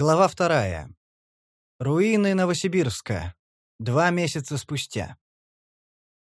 Глава вторая. Руины Новосибирска. Два месяца спустя.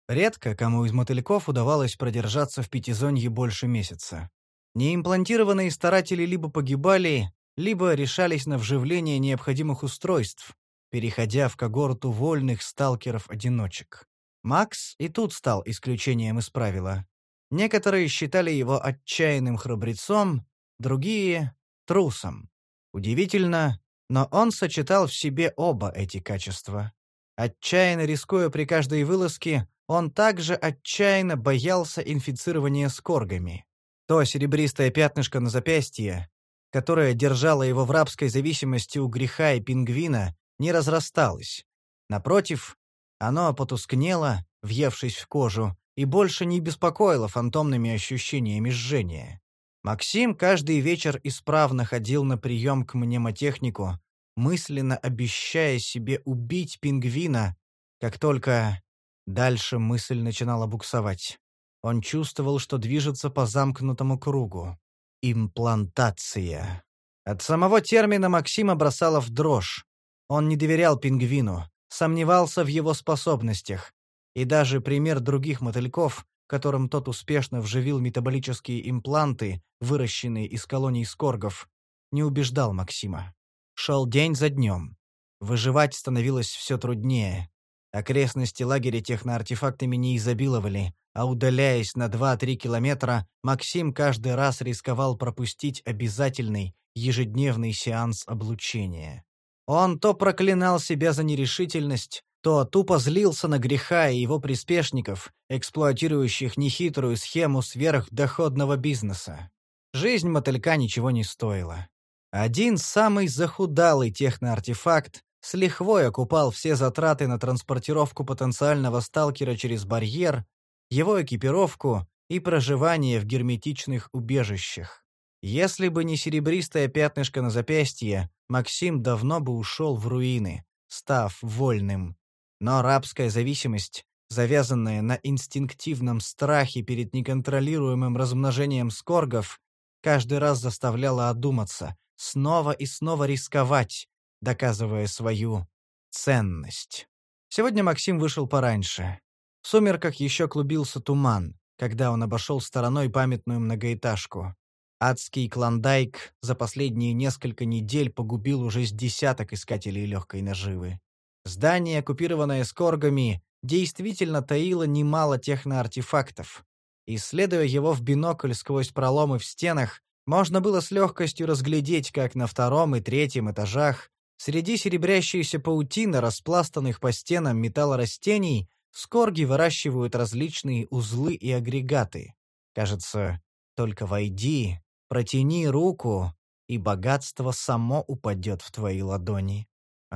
Редко кому из мотыльков удавалось продержаться в пятизонье больше месяца. Неимплантированные старатели либо погибали, либо решались на вживление необходимых устройств, переходя в когорту вольных сталкеров-одиночек. Макс и тут стал исключением из правила. Некоторые считали его отчаянным храбрецом, другие — трусом. Удивительно, но он сочетал в себе оба эти качества. Отчаянно рискуя при каждой вылазке, он также отчаянно боялся инфицирования скоргами. То серебристое пятнышко на запястье, которое держало его в рабской зависимости у греха и пингвина, не разрасталось. Напротив, оно потускнело, въевшись в кожу, и больше не беспокоило фантомными ощущениями жжения. Максим каждый вечер исправно ходил на прием к мнемотехнику, мысленно обещая себе убить пингвина, как только дальше мысль начинала буксовать. Он чувствовал, что движется по замкнутому кругу. Имплантация. От самого термина Максима бросало в дрожь. Он не доверял пингвину, сомневался в его способностях. И даже пример других мотыльков, которым тот успешно вживил метаболические импланты, выращенные из колоний скоргов, не убеждал Максима. Шел день за днем. Выживать становилось все труднее. Окрестности лагеря техноартефактами не изобиловали, а удаляясь на 2-3 километра, Максим каждый раз рисковал пропустить обязательный ежедневный сеанс облучения. Он то проклинал себя за нерешительность, то тупо злился на греха и его приспешников, эксплуатирующих нехитрую схему сверхдоходного бизнеса. Жизнь мотылька ничего не стоила. Один самый захудалый техноартефакт с лихвой окупал все затраты на транспортировку потенциального сталкера через барьер, его экипировку и проживание в герметичных убежищах. Если бы не серебристое пятнышко на запястье, Максим давно бы ушел в руины, став вольным. Но рабская зависимость, завязанная на инстинктивном страхе перед неконтролируемым размножением скоргов, каждый раз заставляла одуматься, снова и снова рисковать, доказывая свою ценность. Сегодня Максим вышел пораньше. В сумерках еще клубился туман, когда он обошел стороной памятную многоэтажку. Адский клондайк за последние несколько недель погубил уже с десяток искателей легкой наживы. Здание, оккупированное скоргами, действительно таило немало техноартефактов. Исследуя его в бинокль сквозь проломы в стенах, можно было с легкостью разглядеть, как на втором и третьем этажах, среди серебрящейся паутины, распластанных по стенам металлорастений, скорги выращивают различные узлы и агрегаты. Кажется, только войди, протяни руку, и богатство само упадет в твои ладони.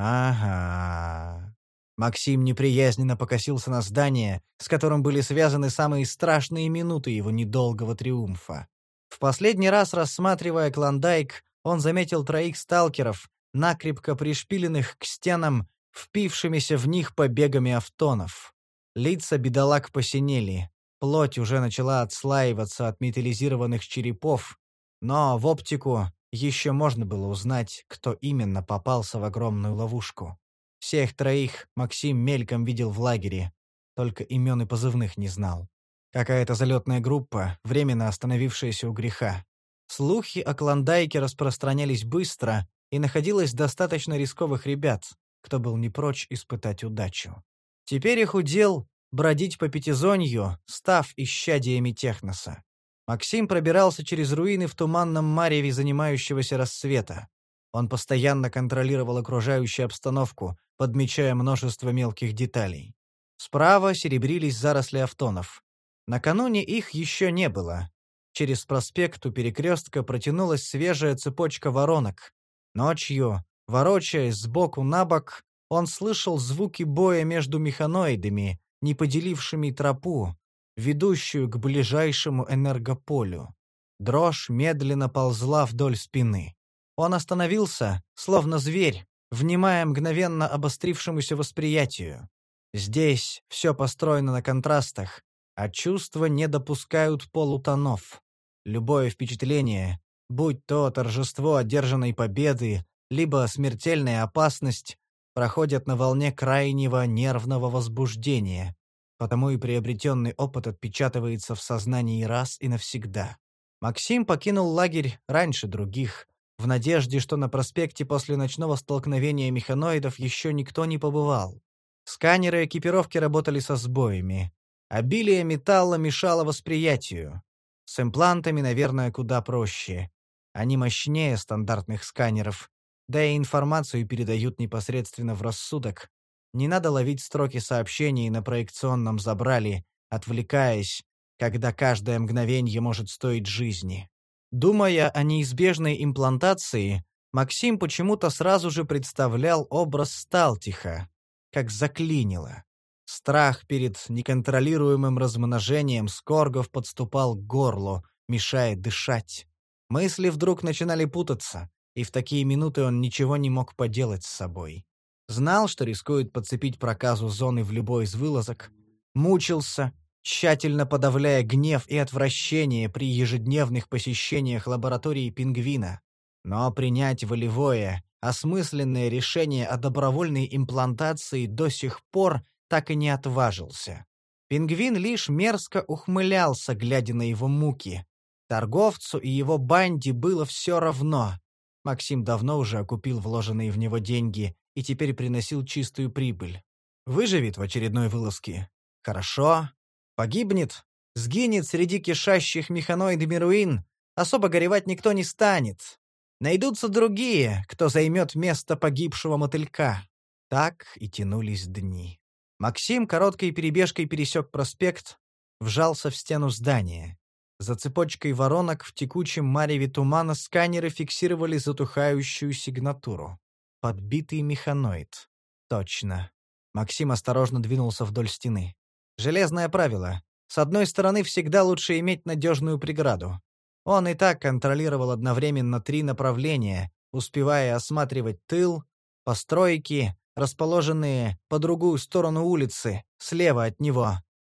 Ага. Максим неприязненно покосился на здание, с которым были связаны самые страшные минуты его недолгого триумфа. В последний раз, рассматривая Клондайк, он заметил троих сталкеров, накрепко пришпиленных к стенам, впившимися в них побегами автонов. Лица бедолаг посинели, плоть уже начала отслаиваться от металлизированных черепов, но в оптику еще можно было узнать, кто именно попался в огромную ловушку. Всех троих Максим мельком видел в лагере, только имен и позывных не знал. Какая-то залетная группа, временно остановившаяся у греха. Слухи о Клондайке распространялись быстро, и находилось достаточно рисковых ребят, кто был не прочь испытать удачу. Теперь их удел бродить по пятизонью, став исчадиями техноса. Максим пробирался через руины в туманном мареве занимающегося рассвета. Он постоянно контролировал окружающую обстановку, подмечая множество мелких деталей. Справа серебрились заросли автонов. Накануне их еще не было. Через проспект у перекрестка протянулась свежая цепочка воронок. Ночью, ворочаясь сбоку на бок, он слышал звуки боя между механоидами, не поделившими тропу, ведущую к ближайшему энергополю. Дрожь медленно ползла вдоль спины. Он остановился, словно зверь, внимая мгновенно обострившемуся восприятию. Здесь все построено на контрастах, а чувства не допускают полутонов. Любое впечатление, будь то торжество одержанной победы, либо смертельная опасность проходят на волне крайнего нервного возбуждения, потому и приобретенный опыт отпечатывается в сознании раз и навсегда. Максим покинул лагерь раньше других, в надежде, что на проспекте после ночного столкновения механоидов еще никто не побывал. Сканеры экипировки работали со сбоями. Обилие металла мешало восприятию. С имплантами, наверное, куда проще. Они мощнее стандартных сканеров, да и информацию передают непосредственно в рассудок. Не надо ловить строки сообщений на проекционном забрале, отвлекаясь, когда каждое мгновение может стоить жизни. Думая о неизбежной имплантации, Максим почему-то сразу же представлял образ Сталтиха, как заклинило. Страх перед неконтролируемым размножением скоргов подступал к горлу, мешая дышать. Мысли вдруг начинали путаться, и в такие минуты он ничего не мог поделать с собой. Знал, что рискует подцепить проказу зоны в любой из вылазок, мучился, тщательно подавляя гнев и отвращение при ежедневных посещениях лаборатории пингвина. Но принять волевое, осмысленное решение о добровольной имплантации до сих пор так и не отважился. Пингвин лишь мерзко ухмылялся, глядя на его муки. Торговцу и его банде было все равно. Максим давно уже окупил вложенные в него деньги и теперь приносил чистую прибыль. Выживет в очередной вылазке. Хорошо. Погибнет, сгинет среди кишащих механоидами руин, особо горевать никто не станет. Найдутся другие, кто займет место погибшего мотылька. Так и тянулись дни. Максим короткой перебежкой пересек проспект, вжался в стену здания. За цепочкой воронок в текучем мареве тумана сканеры фиксировали затухающую сигнатуру. Подбитый механоид. Точно. Максим осторожно двинулся вдоль стены. Железное правило. С одной стороны, всегда лучше иметь надежную преграду. Он и так контролировал одновременно три направления, успевая осматривать тыл, постройки, расположенные по другую сторону улицы, слева от него,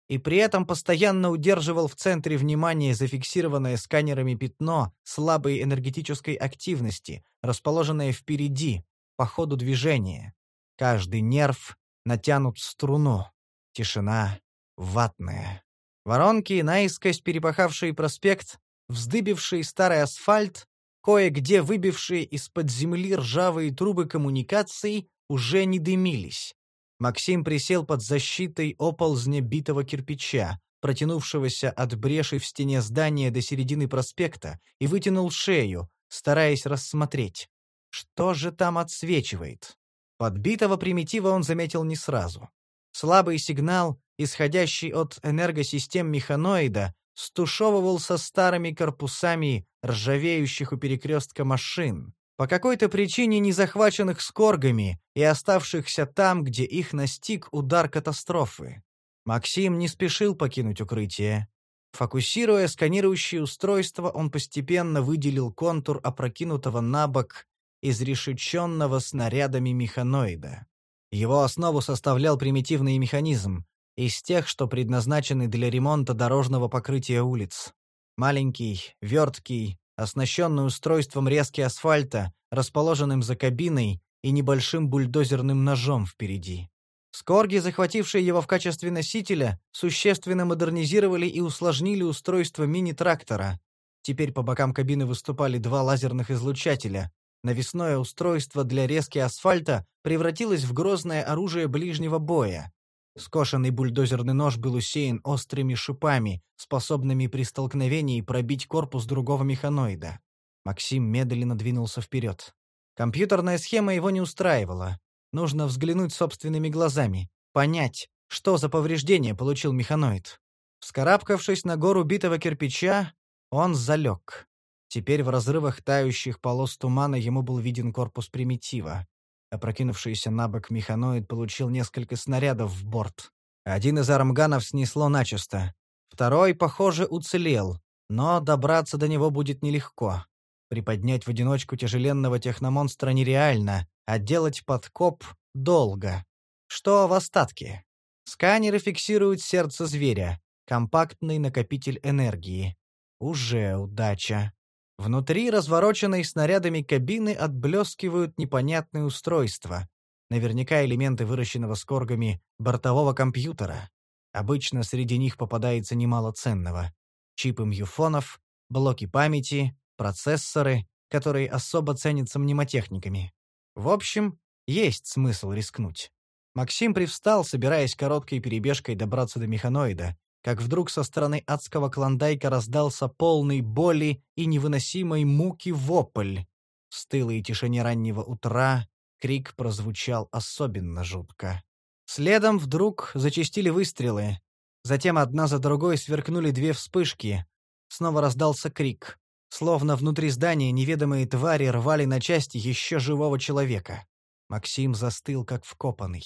и при этом постоянно удерживал в центре внимания зафиксированное сканерами пятно слабой энергетической активности, расположенное впереди, по ходу движения. Каждый нерв натянут в струну. Тишина, ватная. Воронки, наискось перепахавшие проспект, вздыбивший старый асфальт, кое-где выбившие из-под земли ржавые трубы коммуникаций, уже не дымились. Максим присел под защитой оползня битого кирпича, протянувшегося от бреши в стене здания до середины проспекта, и вытянул шею, стараясь рассмотреть. Что же там отсвечивает? Подбитого примитива он заметил не сразу. Слабый сигнал, исходящий от энергосистем механоида, стушевывался старыми корпусами ржавеющих у перекрестка машин, по какой-то причине не захваченных скоргами и оставшихся там, где их настиг удар катастрофы. Максим не спешил покинуть укрытие. Фокусируя сканирующее устройство, он постепенно выделил контур опрокинутого на бок изрешеченного снарядами механоида. Его основу составлял примитивный механизм, из тех, что предназначены для ремонта дорожного покрытия улиц. Маленький, верткий, оснащенный устройством резки асфальта, расположенным за кабиной и небольшим бульдозерным ножом впереди. Скорги, захватившие его в качестве носителя, существенно модернизировали и усложнили устройство мини-трактора. Теперь по бокам кабины выступали два лазерных излучателя, Навесное устройство для резки асфальта превратилось в грозное оружие ближнего боя. Скошенный бульдозерный нож был усеян острыми шипами, способными при столкновении пробить корпус другого механоида. Максим медленно двинулся вперед. Компьютерная схема его не устраивала. Нужно взглянуть собственными глазами, понять, что за повреждение получил механоид. Вскарабкавшись на гору битого кирпича, он залег. Теперь в разрывах тающих полос тумана ему был виден корпус примитива. Опрокинувшийся на бок механоид получил несколько снарядов в борт. Один из армганов снесло начисто. Второй, похоже, уцелел, но добраться до него будет нелегко. Приподнять в одиночку тяжеленного техномонстра нереально, а делать подкоп — долго. Что в остатке? Сканеры фиксируют сердце зверя, компактный накопитель энергии. Уже удача. Внутри развороченной снарядами кабины отблескивают непонятные устройства. Наверняка элементы выращенного скоргами бортового компьютера. Обычно среди них попадается немало ценного. Чипы мьюфонов, блоки памяти, процессоры, которые особо ценятся мнемотехниками. В общем, есть смысл рискнуть. Максим привстал, собираясь короткой перебежкой добраться до механоида, как вдруг со стороны адского клондайка раздался полный боли и невыносимой муки вопль. В стылой тишине раннего утра крик прозвучал особенно жутко. Следом вдруг зачастили выстрелы. Затем одна за другой сверкнули две вспышки. Снова раздался крик. Словно внутри здания неведомые твари рвали на части еще живого человека. Максим застыл, как вкопанный.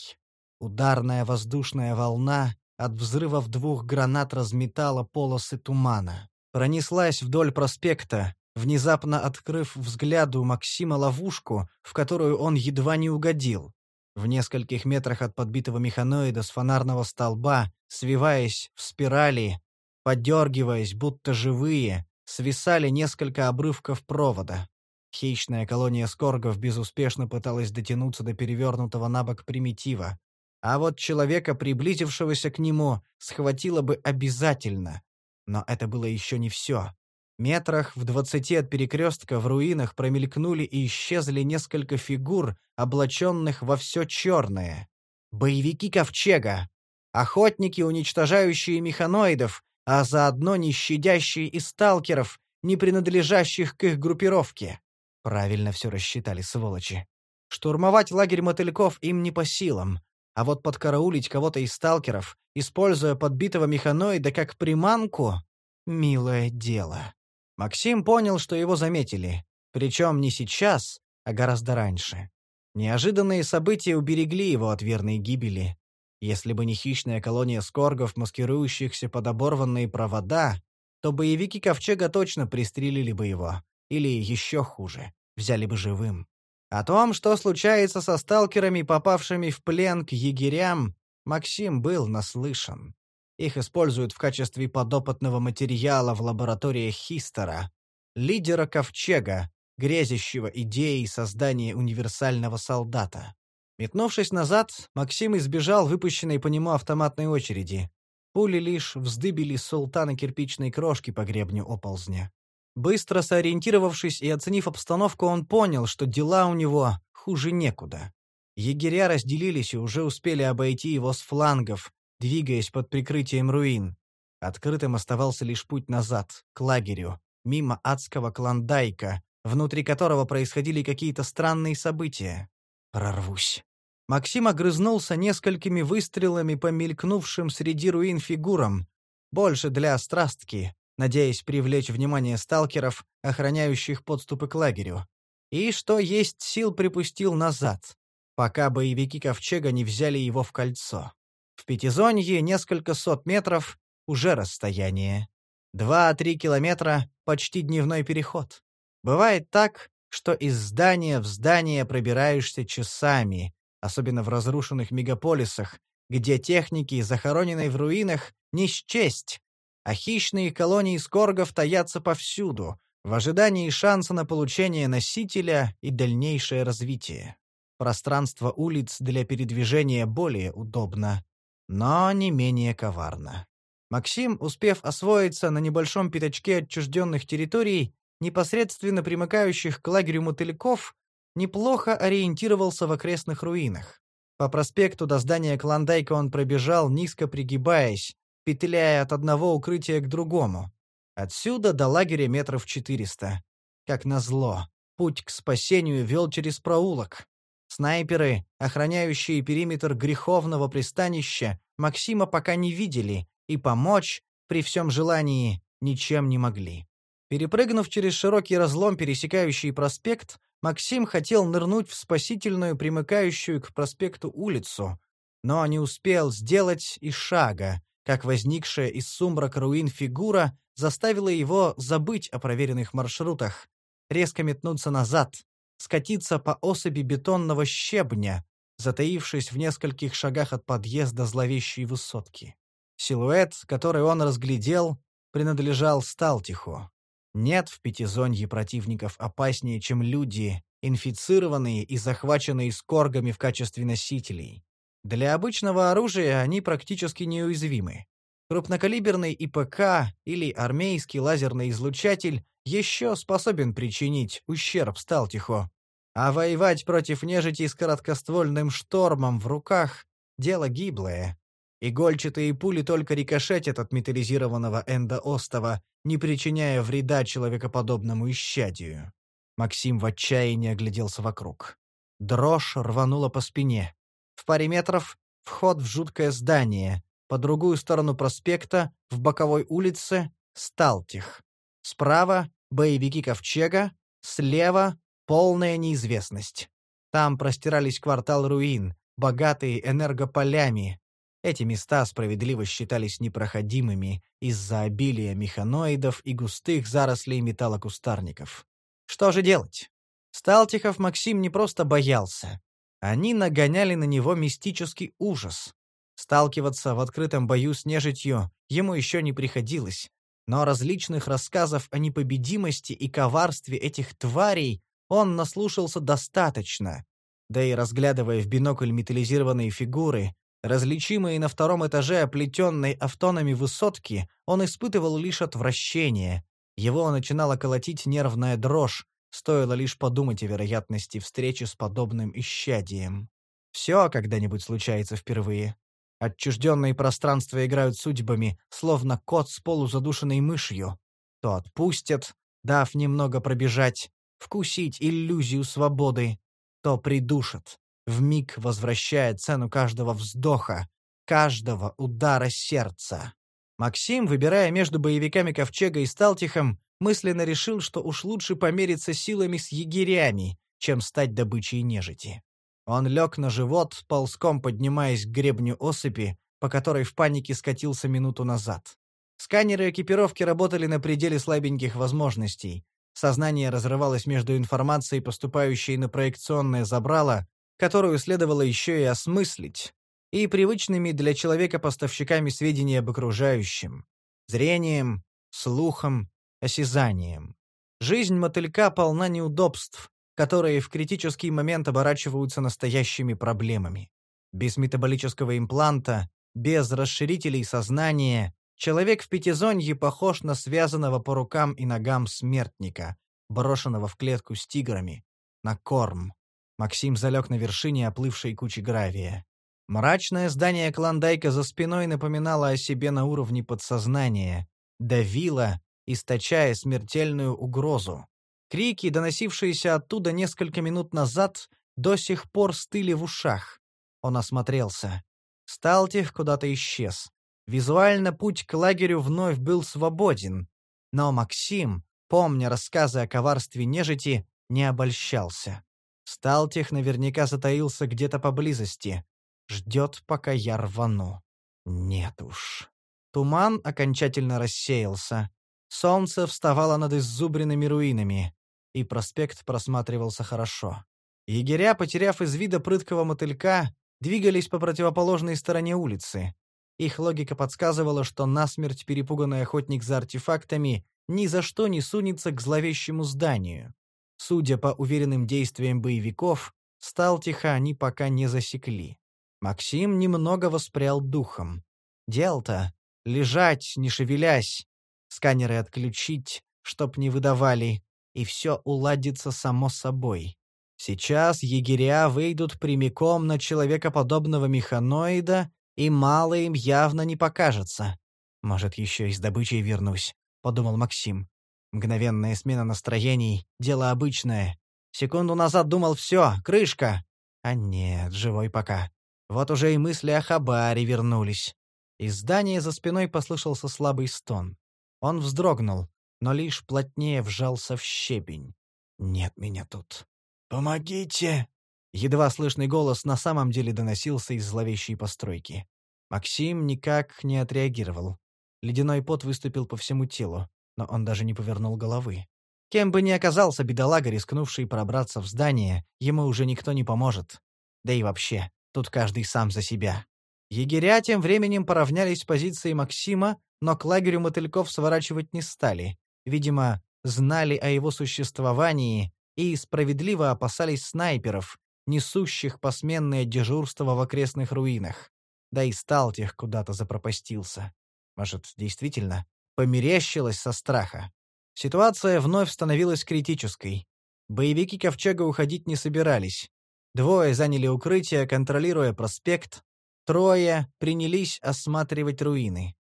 Ударная воздушная волна от взрывов двух гранат разметала полосы тумана. Пронеслась вдоль проспекта, внезапно открыв взгляду Максима ловушку, в которую он едва не угодил. В нескольких метрах от подбитого механоида с фонарного столба, свиваясь в спирали, подергиваясь, будто живые, свисали несколько обрывков провода. Хищная колония скоргов безуспешно пыталась дотянуться до перевернутого на бок примитива. А вот человека, приблизившегося к нему, схватило бы обязательно. Но это было еще не все. Метрах в двадцати от перекрестка в руинах промелькнули и исчезли несколько фигур, облаченных во все черное. Боевики Ковчега. Охотники, уничтожающие механоидов, а заодно не щадящие и сталкеров, не принадлежащих к их группировке. Правильно все рассчитали, сволочи. Штурмовать лагерь мотыльков им не по силам, а вот подкараулить кого-то из сталкеров, используя подбитого механоида как приманку — милое дело. Максим понял, что его заметили, причем не сейчас, а гораздо раньше. Неожиданные события уберегли его от верной гибели. Если бы не хищная колония скоргов, маскирующихся под оборванные провода, то боевики Ковчега точно пристрелили бы его. Или еще хуже, взяли бы живым. О том, что случается со сталкерами, попавшими в плен к егерям, Максим был наслышан. Их используют в качестве подопытного материала в лабораториях Хистера, лидера Ковчега, грезящего идеей создания универсального солдата. Метнувшись назад, Максим избежал выпущенной по нему автоматной очереди. Пули лишь вздыбили султана кирпичной крошки по гребню оползня. Быстро сориентировавшись и оценив обстановку, он понял, что дела у него хуже некуда. Егеря разделились и уже успели обойти его с флангов, двигаясь под прикрытием руин. Открытым оставался лишь путь назад, к лагерю, мимо адского клондайка, внутри которого происходили какие-то странные события. Прорвусь. Максим огрызнулся несколькими выстрелами по мелькнувшим среди руин фигурам, больше для страстки, надеясь привлечь внимание сталкеров, охраняющих подступы к лагерю. И что есть сил припустил назад, пока боевики Ковчега не взяли его в кольцо. В Пятизонье несколько сот метров — уже расстояние. Два-три километра — почти дневной переход. Бывает так, что из здания в здание пробираешься часами, особенно в разрушенных мегаполисах, где техники, захороненной в руинах, не счесть, а хищные колонии скоргов таятся повсюду, в ожидании шанса на получение носителя и дальнейшее развитие. Пространство улиц для передвижения более удобно, но не менее коварно. Максим, успев освоиться на небольшом пятачке отчужденных территорий, непосредственно примыкающих к лагерю мотыльков, неплохо ориентировался в окрестных руинах. По проспекту до здания Клондайка он пробежал, низко пригибаясь, петляя от одного укрытия к другому. Отсюда до лагеря метров четыреста. Как назло, путь к спасению вел через проулок. Снайперы, охраняющие периметр греховного пристанища, Максима пока не видели и помочь, при всем желании, ничем не могли. Перепрыгнув через широкий разлом, пересекающий проспект, Максим хотел нырнуть в спасительную, примыкающую к проспекту улицу, но не успел сделать и шага, как возникшая из сумрака руин фигура заставила его забыть о проверенных маршрутах, резко метнуться назад, скатиться по осыпи бетонного щебня, затаившись в нескольких шагах от подъезда зловещей высотки. Силуэт, который он разглядел, принадлежал Сталтиху. Нет в пятизонье противников опаснее, чем люди, инфицированные и захваченные скоргами в качестве носителей. Для обычного оружия они практически неуязвимы. Крупнокалиберный ИПК или армейский лазерный излучатель еще способен причинить ущерб Сталтиху. А воевать против нежити с короткоствольным штормом в руках — дело гиблое. Игольчатые пули только рикошетят от металлизированного эндоостова, не причиняя вреда человекоподобному исчадию. Максим в отчаянии огляделся вокруг. Дрожь рванула по спине. В паре метров — вход в жуткое здание, по другую сторону проспекта, в боковой улице — Сталтих. Справа — боевики Ковчега, слева — полная неизвестность. Там простирались квартал руин, богатые энергополями. Эти места справедливо считались непроходимыми из-за обилия механоидов и густых зарослей металлокустарников. Что же делать? Сталтихов Максим не просто боялся. Они нагоняли на него мистический ужас. Сталкиваться в открытом бою с нежитью ему еще не приходилось, но различных рассказов о непобедимости и коварстве этих тварей он наслушался достаточно. Да и разглядывая в бинокль металлизированные фигуры, различимые на втором этаже оплетенной автонами высотки, он испытывал лишь отвращение. Его начинала колотить нервная дрожь, стоило лишь подумать о вероятности встречи с подобным исчадием. Все когда-нибудь случается впервые. Отчужденные пространства играют судьбами, словно кот с полузадушенной мышью. То отпустят, дав немного пробежать, вкусить иллюзию свободы, то придушат, вмиг возвращая цену каждого вздоха, каждого удара сердца. Максим, выбирая между боевиками Ковчега и Сталтихом, мысленно решил, что уж лучше помериться силами с егерями, чем стать добычей нежити. Он лег на живот, ползком поднимаясь к гребню осыпи, по которой в панике скатился минуту назад. Сканеры экипировки работали на пределе слабеньких возможностей. Сознание разрывалось между информацией, поступающей на проекционное забрало, которую следовало еще и осмыслить, и привычными для человека поставщиками сведений об окружающем. Зрением, слухом, осязанием. Жизнь мотылька полна неудобств, которые в критический момент оборачиваются настоящими проблемами. Без метаболического импланта, без расширителей сознания, человек в пятизонье похож на связанного по рукам и ногам смертника, брошенного в клетку с тиграми, на корм. Максим залег на вершине оплывшей кучи гравия. Мрачное здание Клондайка за спиной напоминало о себе на уровне подсознания, давило, источая смертельную угрозу. Крики, доносившиеся оттуда несколько минут назад, до сих пор стыли в ушах. Он осмотрелся. Сталтих куда-то исчез. Визуально путь к лагерю вновь был свободен. Но Максим, помня рассказы о коварстве нежити, не обольщался. Сталтих наверняка затаился где-то поблизости. Ждет, пока я рвану. Нет уж. Туман окончательно рассеялся. Солнце вставало над иззубренными руинами и проспект просматривался хорошо. Егеря, потеряв из вида прыткого мотылька, двигались по противоположной стороне улицы. Их логика подсказывала, что насмерть перепуганный охотник за артефактами ни за что не сунется к зловещему зданию. Судя по уверенным действиям боевиков, стал тихо они пока не засекли. Максим немного воспрял духом. Дел-то — лежать, не шевелясь, сканеры отключить, чтоб не выдавали, и все уладится само собой. Сейчас егеря выйдут прямиком на человекоподобного механоида, и мало им явно не покажется. Может, еще и с добычей вернусь, — подумал Максим. Мгновенная смена настроений — дело обычное. Секунду назад думал «все, крышка». А нет, живой пока. Вот уже и мысли о хабаре вернулись. Из здания за спиной послышался слабый стон. Он вздрогнул но лишь плотнее вжался в щебень. «Нет меня тут». «Помогите!» Едва слышный голос на самом деле доносился из зловещей постройки. Максим никак не отреагировал. Ледяной пот выступил по всему телу, но он даже не повернул головы. Кем бы ни оказался бедолага, рискнувший пробраться в здание, ему уже никто не поможет. Да и вообще, тут каждый сам за себя. Егеря тем временем поравнялись с позицией Максима, но к лагерю мотыльков сворачивать не стали. Видимо, знали о его существовании и справедливо опасались снайперов, несущих посменное дежурство в окрестных руинах. Да и Сталтих куда-то запропастился. Может, действительно, померещилось со страха. Ситуация вновь становилась критической. Боевики Ковчега уходить не собирались. Двое заняли укрытие, контролируя проспект. Трое принялись осматривать руины.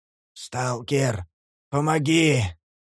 «Сталкер, помоги!»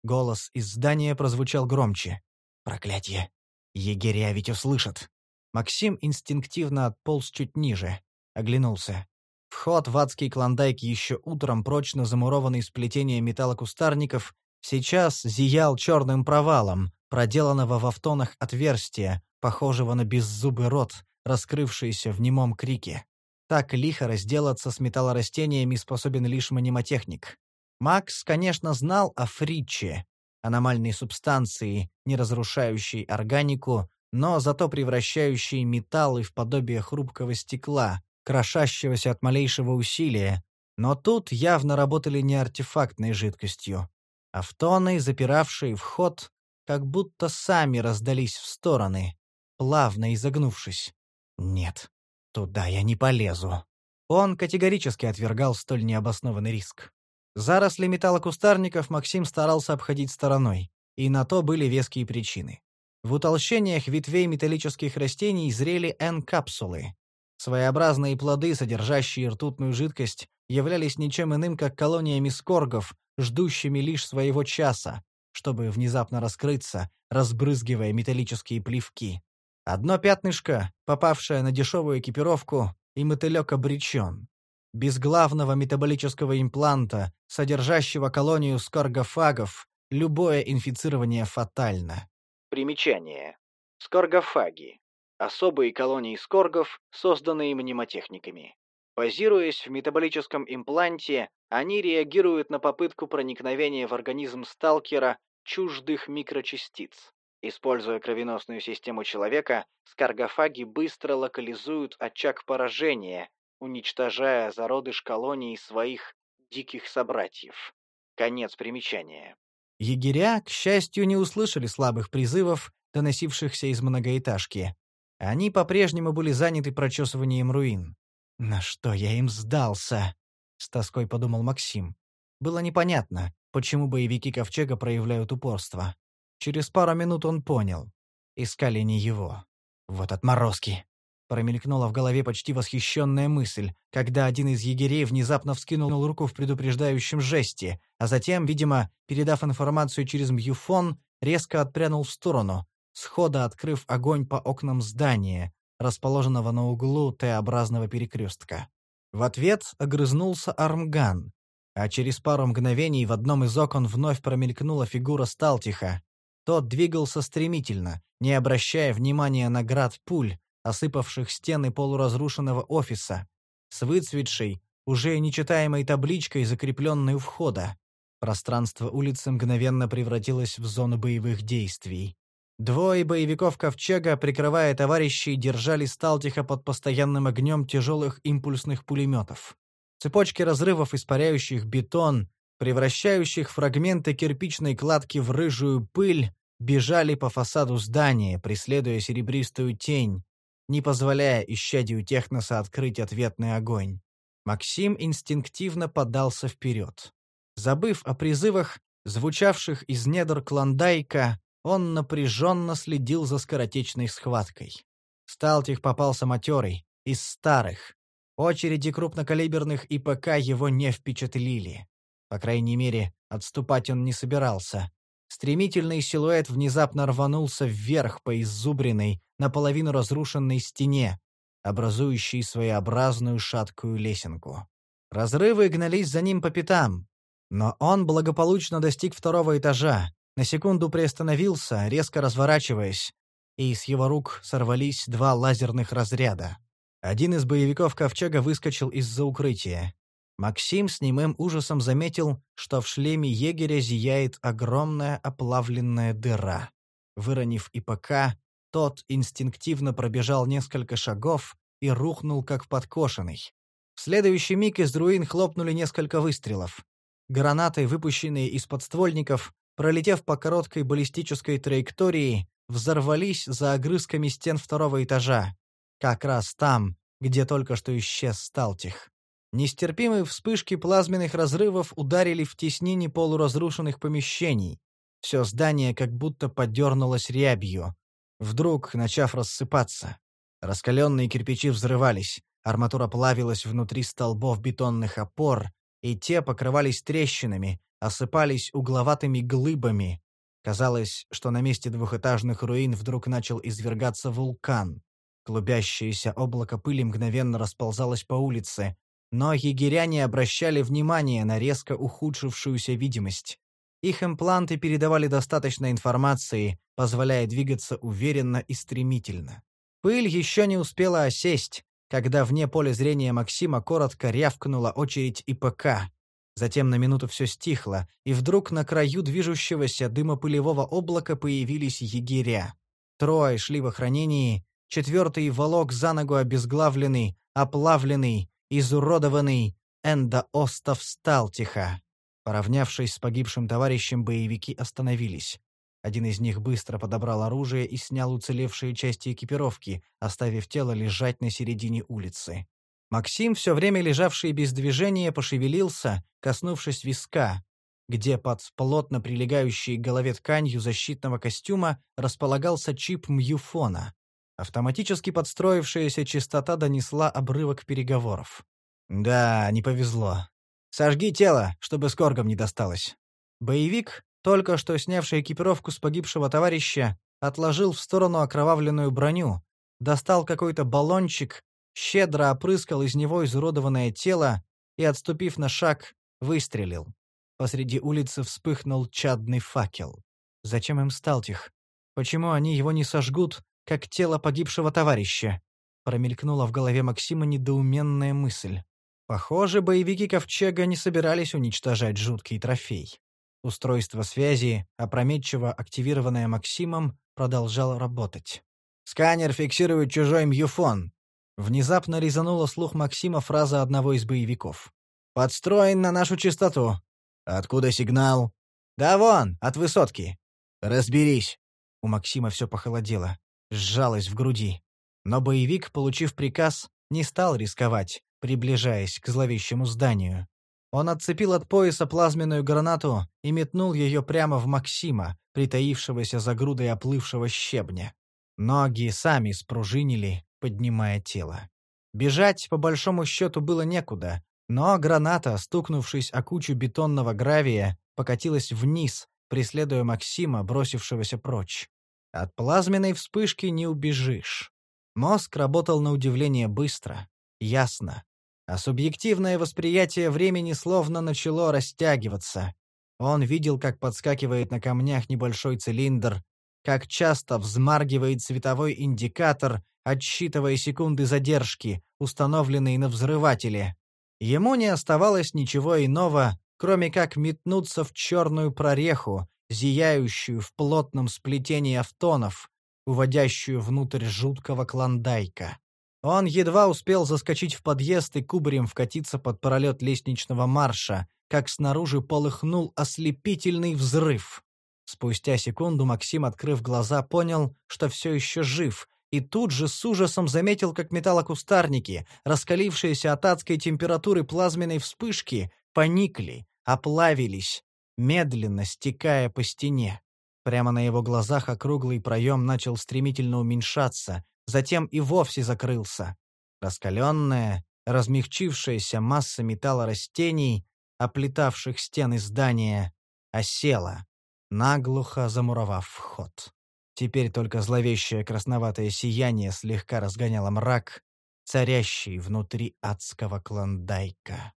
Голос из здания прозвучал громче. «Проклятье! Егеря ведь услышат!» Максим инстинктивно отполз чуть ниже. Оглянулся. Вход в адский клондайк еще утром, прочно замурованный в сплетение металлокустарников, сейчас зиял черным провалом, проделанного в автонах отверстия, похожего на беззубый рот, раскрывшийся в немом крике. Так лихо разделаться с металлорастениями способен лишь манимотехник. Макс, конечно, знал о фриче, аномальной субстанции, не разрушающей органику, но зато превращающей металлы в подобие хрупкого стекла, крошащегося от малейшего усилия, но тут явно работали не артефактной жидкостью. Автоны, запиравшие вход, как будто сами раздались в стороны, плавно изогнувшись. Нет, туда я не полезу. Он категорически отвергал столь необоснованный риск. Заросли металлокустарников Максим старался обходить стороной, и на то были веские причины. В утолщениях ветвей металлических растений зрели N-капсулы, Своеобразные плоды, содержащие ртутную жидкость, являлись ничем иным, как колониями скоргов, ждущими лишь своего часа, чтобы внезапно раскрыться, разбрызгивая металлические плевки. Одно пятнышко, попавшее на дешевую экипировку, и мотылек обречен. Без главного метаболического импланта, содержащего колонию скоргофагов, любое инфицирование фатально. Примечание. Скоргофаги особые колонии скоргов, созданные мнемотехниками. Базируясь в метаболическом импланте, они реагируют на попытку проникновения в организм сталкера чуждых микрочастиц. Используя кровеносную систему человека, скоргофаги быстро локализуют очаг поражения, уничтожая зародыш колонии своих диких собратьев. Конец примечания. Егеря, к счастью, не услышали слабых призывов, доносившихся из многоэтажки. Они по-прежнему были заняты прочесыванием руин. «На что я им сдался?» — с тоской подумал Максим. Было непонятно, почему боевики Ковчега проявляют упорство. Через пару минут он понял. Искали не его. «Вот отморозки!» Промелькнула в голове почти восхищенная мысль, когда один из егерей внезапно вскинул руку в предупреждающем жесте, а затем, видимо, передав информацию через мьюфон, резко отпрянул в сторону, схода открыв огонь по окнам здания, расположенного на углу Т-образного перекрестка. В ответ огрызнулся Армган, а через пару мгновений в одном из окон вновь промелькнула фигура Сталтиха. Тот двигался стремительно, не обращая внимания на град пуль, осыпавших стены полуразрушенного офиса, с выцветшей, уже нечитаемой табличкой, закрепленной у входа. Пространство улицы мгновенно превратилось в зону боевых действий. Двое боевиков Ковчега, прикрывая товарищей, держали Сталтиха под постоянным огнем тяжелых импульсных пулеметов. Цепочки разрывов, испаряющих бетон, превращающих фрагменты кирпичной кладки в рыжую пыль, бежали по фасаду здания, преследуя серебристую тень, не позволяя исчадию техноса открыть ответный огонь. Максим инстинктивно подался вперед. Забыв о призывах, звучавших из недр Клондайка, он напряженно следил за скоротечной схваткой. Сталтих попался матерый, из старых. Очереди крупнокалиберных ИПК его не впечатлили. По крайней мере, отступать он не собирался. Стремительный силуэт внезапно рванулся вверх по иззубренной, наполовину разрушенной стене, образующей своеобразную шаткую лесенку. Разрывы гнались за ним по пятам, но он благополучно достиг второго этажа, на секунду приостановился, резко разворачиваясь, и с его рук сорвались два лазерных разряда. Один из боевиков Ковчега выскочил из-за укрытия. Максим с немым ужасом заметил, что в шлеме егеря зияет огромная оплавленная дыра. Выронив ИПК, тот инстинктивно пробежал несколько шагов и рухнул как подкошенный. В следующий миг из руин хлопнули несколько выстрелов. Гранаты, выпущенные из подствольников, пролетев по короткой баллистической траектории, взорвались за огрызками стен второго этажа, как раз там, где только что исчез Сталтих. Нестерпимые вспышки плазменных разрывов ударили в теснине полуразрушенных помещений. Все здание как будто подернулось рябью, вдруг начав рассыпаться. Раскаленные кирпичи взрывались, арматура плавилась внутри столбов бетонных опор, и те покрывались трещинами, осыпались угловатыми глыбами. Казалось, что на месте двухэтажных руин вдруг начал извергаться вулкан. Клубящееся облако пыли мгновенно расползалось по улице, но егеря не обращали внимания на резко ухудшившуюся видимость. Их импланты передавали достаточно информации, позволяя двигаться уверенно и стремительно. Пыль еще не успела осесть, когда вне поля зрения Максима коротко рявкнула очередь ИПК. Затем на минуту все стихло, и вдруг на краю движущегося дымопылевого облака появились егеря. Трое шли в охранении, четвертый волок за ногу обезглавленный, оплавленный, изуродованный Эндоостов встал тихо. Поравнявшись с погибшим товарищем, боевики остановились. Один из них быстро подобрал оружие и снял уцелевшие части экипировки, оставив тело лежать на середине улицы. Максим, все время лежавший без движения, пошевелился, коснувшись виска, где под плотно прилегающей к голове тканью защитного костюма располагался чип мьюфона. Автоматически подстроившаяся частота донесла обрывок переговоров. «Да, не повезло. Сожги тело, чтобы с не досталось». Боевик, только что снявший экипировку с погибшего товарища, отложил в сторону окровавленную броню, достал какой-то баллончик, щедро опрыскал из него изуродованное тело и, отступив на шаг, выстрелил. Посреди улицы вспыхнул чадный факел. Зачем им Сталтих? Почему они его не сожгут, как тело погибшего товарища? Промелькнула в голове Максима недоуменная мысль. Похоже, боевики Ковчега не собирались уничтожать жуткий трофей. Устройство связи, опрометчиво активированное Максимом, продолжало работать. «Сканер фиксирует чужой мьюфон». Внезапно резанула слух Максима фраза одного из боевиков. «Подстроен на нашу частоту». «Откуда сигнал?» «Да вон, от высотки». «Разберись». У Максима все похолодело, сжалось в груди. Но боевик, получив приказ, не стал рисковать, приближаясь к зловещему зданию. Он отцепил от пояса плазменную гранату и метнул ее прямо в Максима, притаившегося за грудой оплывшего щебня. Ноги сами спружинили, поднимая тело. Бежать, по большому счету, было некуда, но граната, стукнувшись о кучу бетонного гравия, покатилась вниз, преследуя Максима, бросившегося прочь. От плазменной вспышки не убежишь. Мозг работал на удивление быстро, ясно, а субъективное восприятие времени словно начало растягиваться. Он видел, как подскакивает на камнях небольшой цилиндр, как часто взмаргивает световой индикатор, отсчитывая секунды задержки, установленные на взрывателе. Ему не оставалось ничего иного, кроме как метнуться в черную прореху, зияющую в плотном сплетении автонов, уводящую внутрь жуткого клондайка. Он едва успел заскочить в подъезд и кубарем вкатиться под пролет лестничного марша, как снаружи полыхнул ослепительный взрыв. Спустя секунду Максим, открыв глаза, понял, что все еще жив, и тут же с ужасом заметил, как металлокустарники, раскалившиеся от адской температуры плазменной вспышки, поникли, оплавились, медленно стекая по стене. Прямо на его глазах округлый проем начал стремительно уменьшаться, затем и вовсе закрылся. Раскаленная, размягчившаяся масса металла растений, оплетавших стены здания, осела, наглухо замуровав вход. Теперь только зловещее красноватое сияние слегка разгоняло мрак, царящий внутри адского клондайка.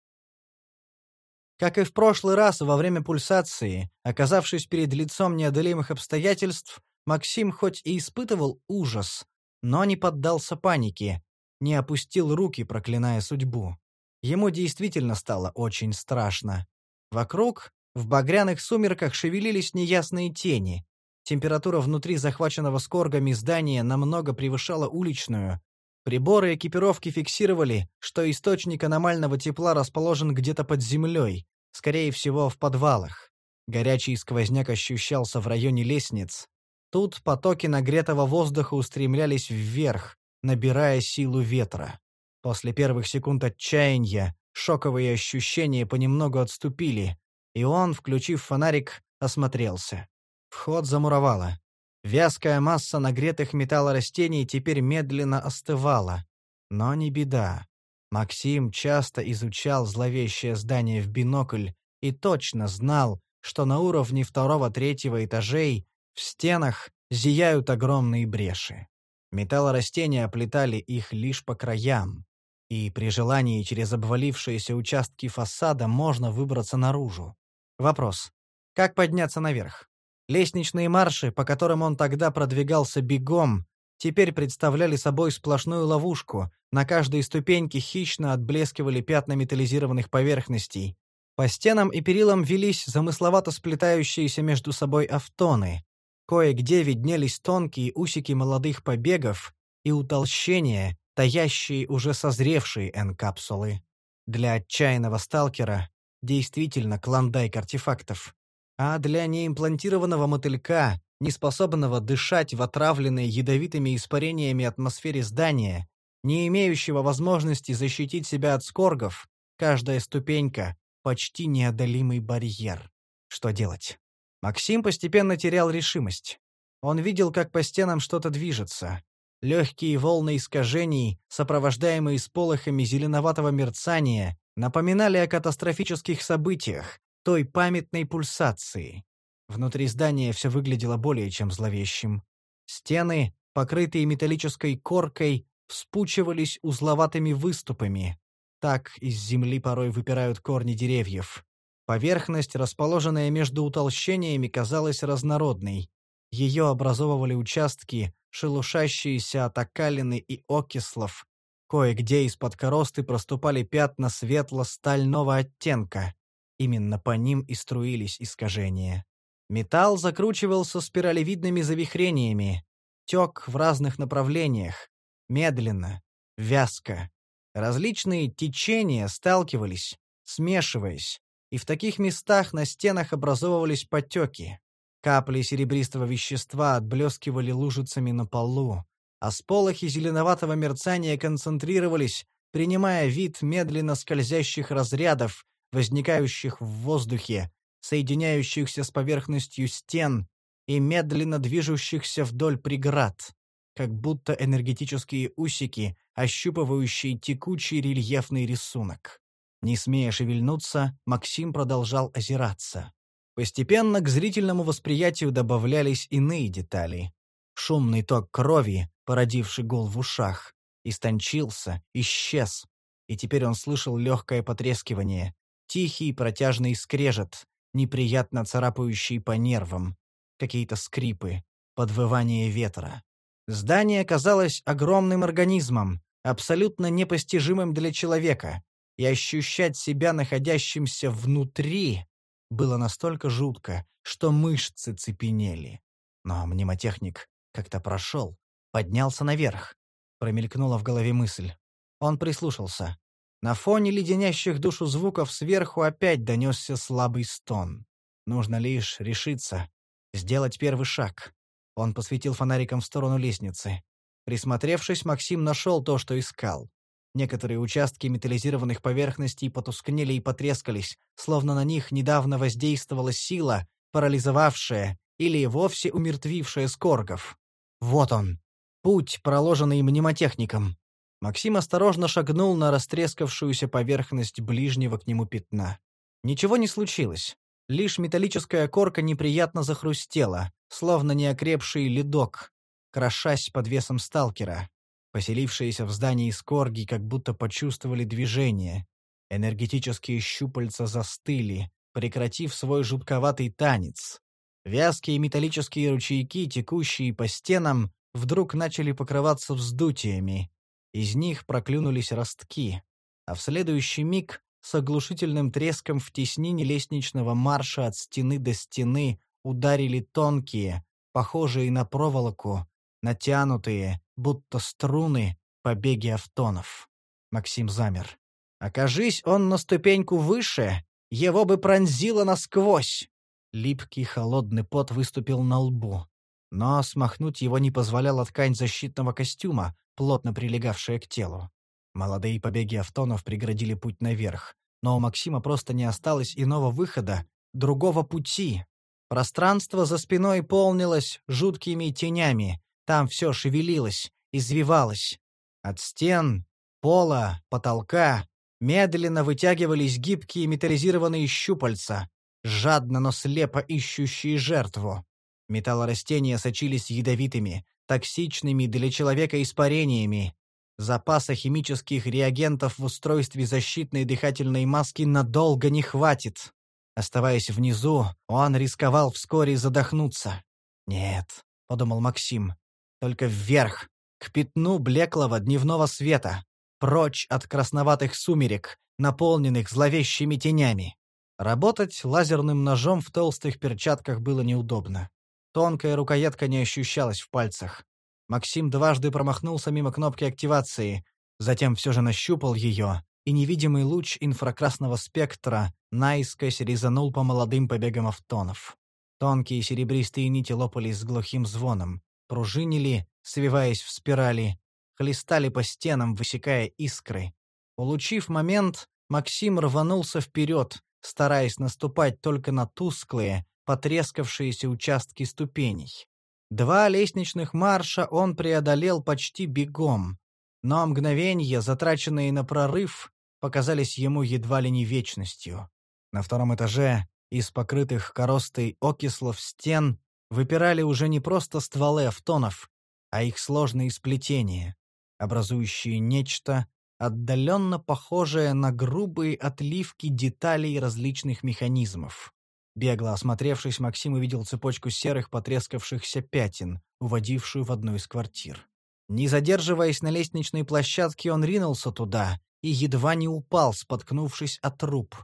Как и в прошлый раз во время пульсации, оказавшись перед лицом неодолимых обстоятельств, Максим хоть и испытывал ужас, но не поддался панике, не опустил руки, проклиная судьбу. Ему действительно стало очень страшно. Вокруг, в багряных сумерках, шевелились неясные тени. Температура внутри захваченного скоргами здания намного превышала уличную. Приборы экипировки фиксировали, что источник аномального тепла расположен где-то под землей, скорее всего, в подвалах. Горячий сквозняк ощущался в районе лестниц. Тут потоки нагретого воздуха устремлялись вверх, набирая силу ветра. После первых секунд отчаяния шоковые ощущения понемногу отступили, и он, включив фонарик, осмотрелся. Вход замуровало. Вязкая масса нагретых металлорастений теперь медленно остывала. Но не беда. Максим часто изучал зловещее здание в бинокль и точно знал, что на уровне второго-третьего этажей в стенах зияют огромные бреши. Металлорастения оплетали их лишь по краям, и при желании через обвалившиеся участки фасада можно выбраться наружу. Вопрос. Как подняться наверх? Лестничные марши, по которым он тогда продвигался бегом, теперь представляли собой сплошную ловушку, на каждой ступеньке хищно отблескивали пятна металлизированных поверхностей. По стенам и перилам велись замысловато сплетающиеся между собой автоны. Кое-где виднелись тонкие усики молодых побегов и утолщения, таящие уже созревшие N-капсулы. Для отчаянного сталкера действительно клондайк артефактов. А для неимплантированного мотылька, неспособного дышать в отравленной ядовитыми испарениями атмосфере здания, не имеющего возможности защитить себя от скоргов, каждая ступенька — почти неодолимый барьер. Что делать? Максим постепенно терял решимость. Он видел, как по стенам что-то движется. Легкие волны искажений, сопровождаемые сполохами зеленоватого мерцания, напоминали о катастрофических событиях, той памятной пульсации. Внутри здания все выглядело более чем зловещим. Стены, покрытые металлической коркой, вспучивались узловатыми выступами. Так из земли порой выпирают корни деревьев. Поверхность, расположенная между утолщениями, казалась разнородной. Ее образовывали участки, шелушащиеся от окалины и окислов. Кое-где из-под коросты проступали пятна светло-стального оттенка. Именно по ним и струились искажения. Металл закручивался спиралевидными завихрениями, тек в разных направлениях, медленно, вязко. Различные течения сталкивались, смешиваясь, и в таких местах на стенах образовывались потеки. Капли серебристого вещества отблескивали лужицами на полу, а сполохи зеленоватого мерцания концентрировались, принимая вид медленно скользящих разрядов, возникающих в воздухе, соединяющихся с поверхностью стен и медленно движущихся вдоль преград, как будто энергетические усики, ощупывающие текучий рельефный рисунок. Не смея шевельнуться, Максим продолжал озираться. Постепенно к зрительному восприятию добавлялись иные детали. Шумный ток крови, породивший гул в ушах, истончился, исчез, и теперь он слышал легкое потрескивание, тихий протяжный скрежет, неприятно царапающий по нервам, какие-то скрипы, подвывание ветра. Здание казалось огромным организмом, абсолютно непостижимым для человека, и ощущать себя находящимся внутри было настолько жутко, что мышцы цепенели. Но мнемотехник как-то прошел, поднялся наверх. Промелькнула в голове мысль. Он прислушался. На фоне леденящих душу звуков сверху опять донесся слабый стон. Нужно лишь решиться, сделать первый шаг. Он посветил фонариком в сторону лестницы. Присмотревшись, Максим нашел то, что искал. Некоторые участки металлизированных поверхностей потускнели и потрескались, словно на них недавно воздействовала сила, парализовавшая или вовсе умертвившая скоргов. Вот он, путь, проложенный мнемотехником. Максим осторожно шагнул на растрескавшуюся поверхность ближнего к нему пятна. Ничего не случилось. Лишь металлическая корка неприятно захрустела, словно неокрепший ледок, крошась под весом сталкера. Поселившиеся в здании скорги как будто почувствовали движение. Энергетические щупальца застыли, прекратив свой жутковатый танец. Вязкие металлические ручейки, текущие по стенам, вдруг начали покрываться вздутиями. Из них проклюнулись ростки. А в следующий миг с оглушительным треском в теснине лестничного марша от стены до стены ударили тонкие, похожие на проволоку, натянутые, будто струны, побеги автонов. Максим замер. Окажись он на ступеньку выше, его бы пронзило насквозь. Липкий холодный пот выступил на лбу. Но смахнуть его не позволяла ткань защитного костюма, плотно прилегавшая к телу. Молодые побеги автонов преградили путь наверх, но у Максима просто не осталось иного выхода, другого пути. Пространство за спиной полнилось жуткими тенями, там все шевелилось, извивалось. От стен, пола, потолка медленно вытягивались гибкие металлизированные щупальца, жадно, но слепо ищущие жертву. Металлорастения сочились ядовитыми, токсичными для человека испарениями. Запаса химических реагентов в устройстве защитной дыхательной маски надолго не хватит. Оставаясь внизу, он рисковал вскоре задохнуться. «Нет», — подумал Максим, — «только вверх, к пятну блеклого дневного света, прочь от красноватых сумерек, наполненных зловещими тенями». Работать лазерным ножом в толстых перчатках было неудобно. Тонкая рукоятка не ощущалась в пальцах. Максим дважды промахнулся мимо кнопки активации, затем все же нащупал ее, и невидимый луч инфракрасного спектра наискось резанул по молодым побегам автонов. Тонкие серебристые нити лопались с глухим звоном, пружинили, свиваясь в спирали, хлестали по стенам, высекая искры. Улучив момент, Максим рванулся вперед, стараясь наступать только на тусклые, потрескавшиеся участки ступеней. Два лестничных марша он преодолел почти бегом, но мгновения, затраченные на прорыв, показались ему едва ли не вечностью. На втором этаже из покрытых коростой окислов стен выпирали уже не просто стволы автонов, а их сложные сплетения, образующие нечто, отдаленно похожее на грубые отливки деталей различных механизмов. Бегло осмотревшись, Максим увидел цепочку серых потрескавшихся пятен, уводившую в одну из квартир. Не задерживаясь на лестничной площадке, он ринулся туда и едва не упал, споткнувшись от труп.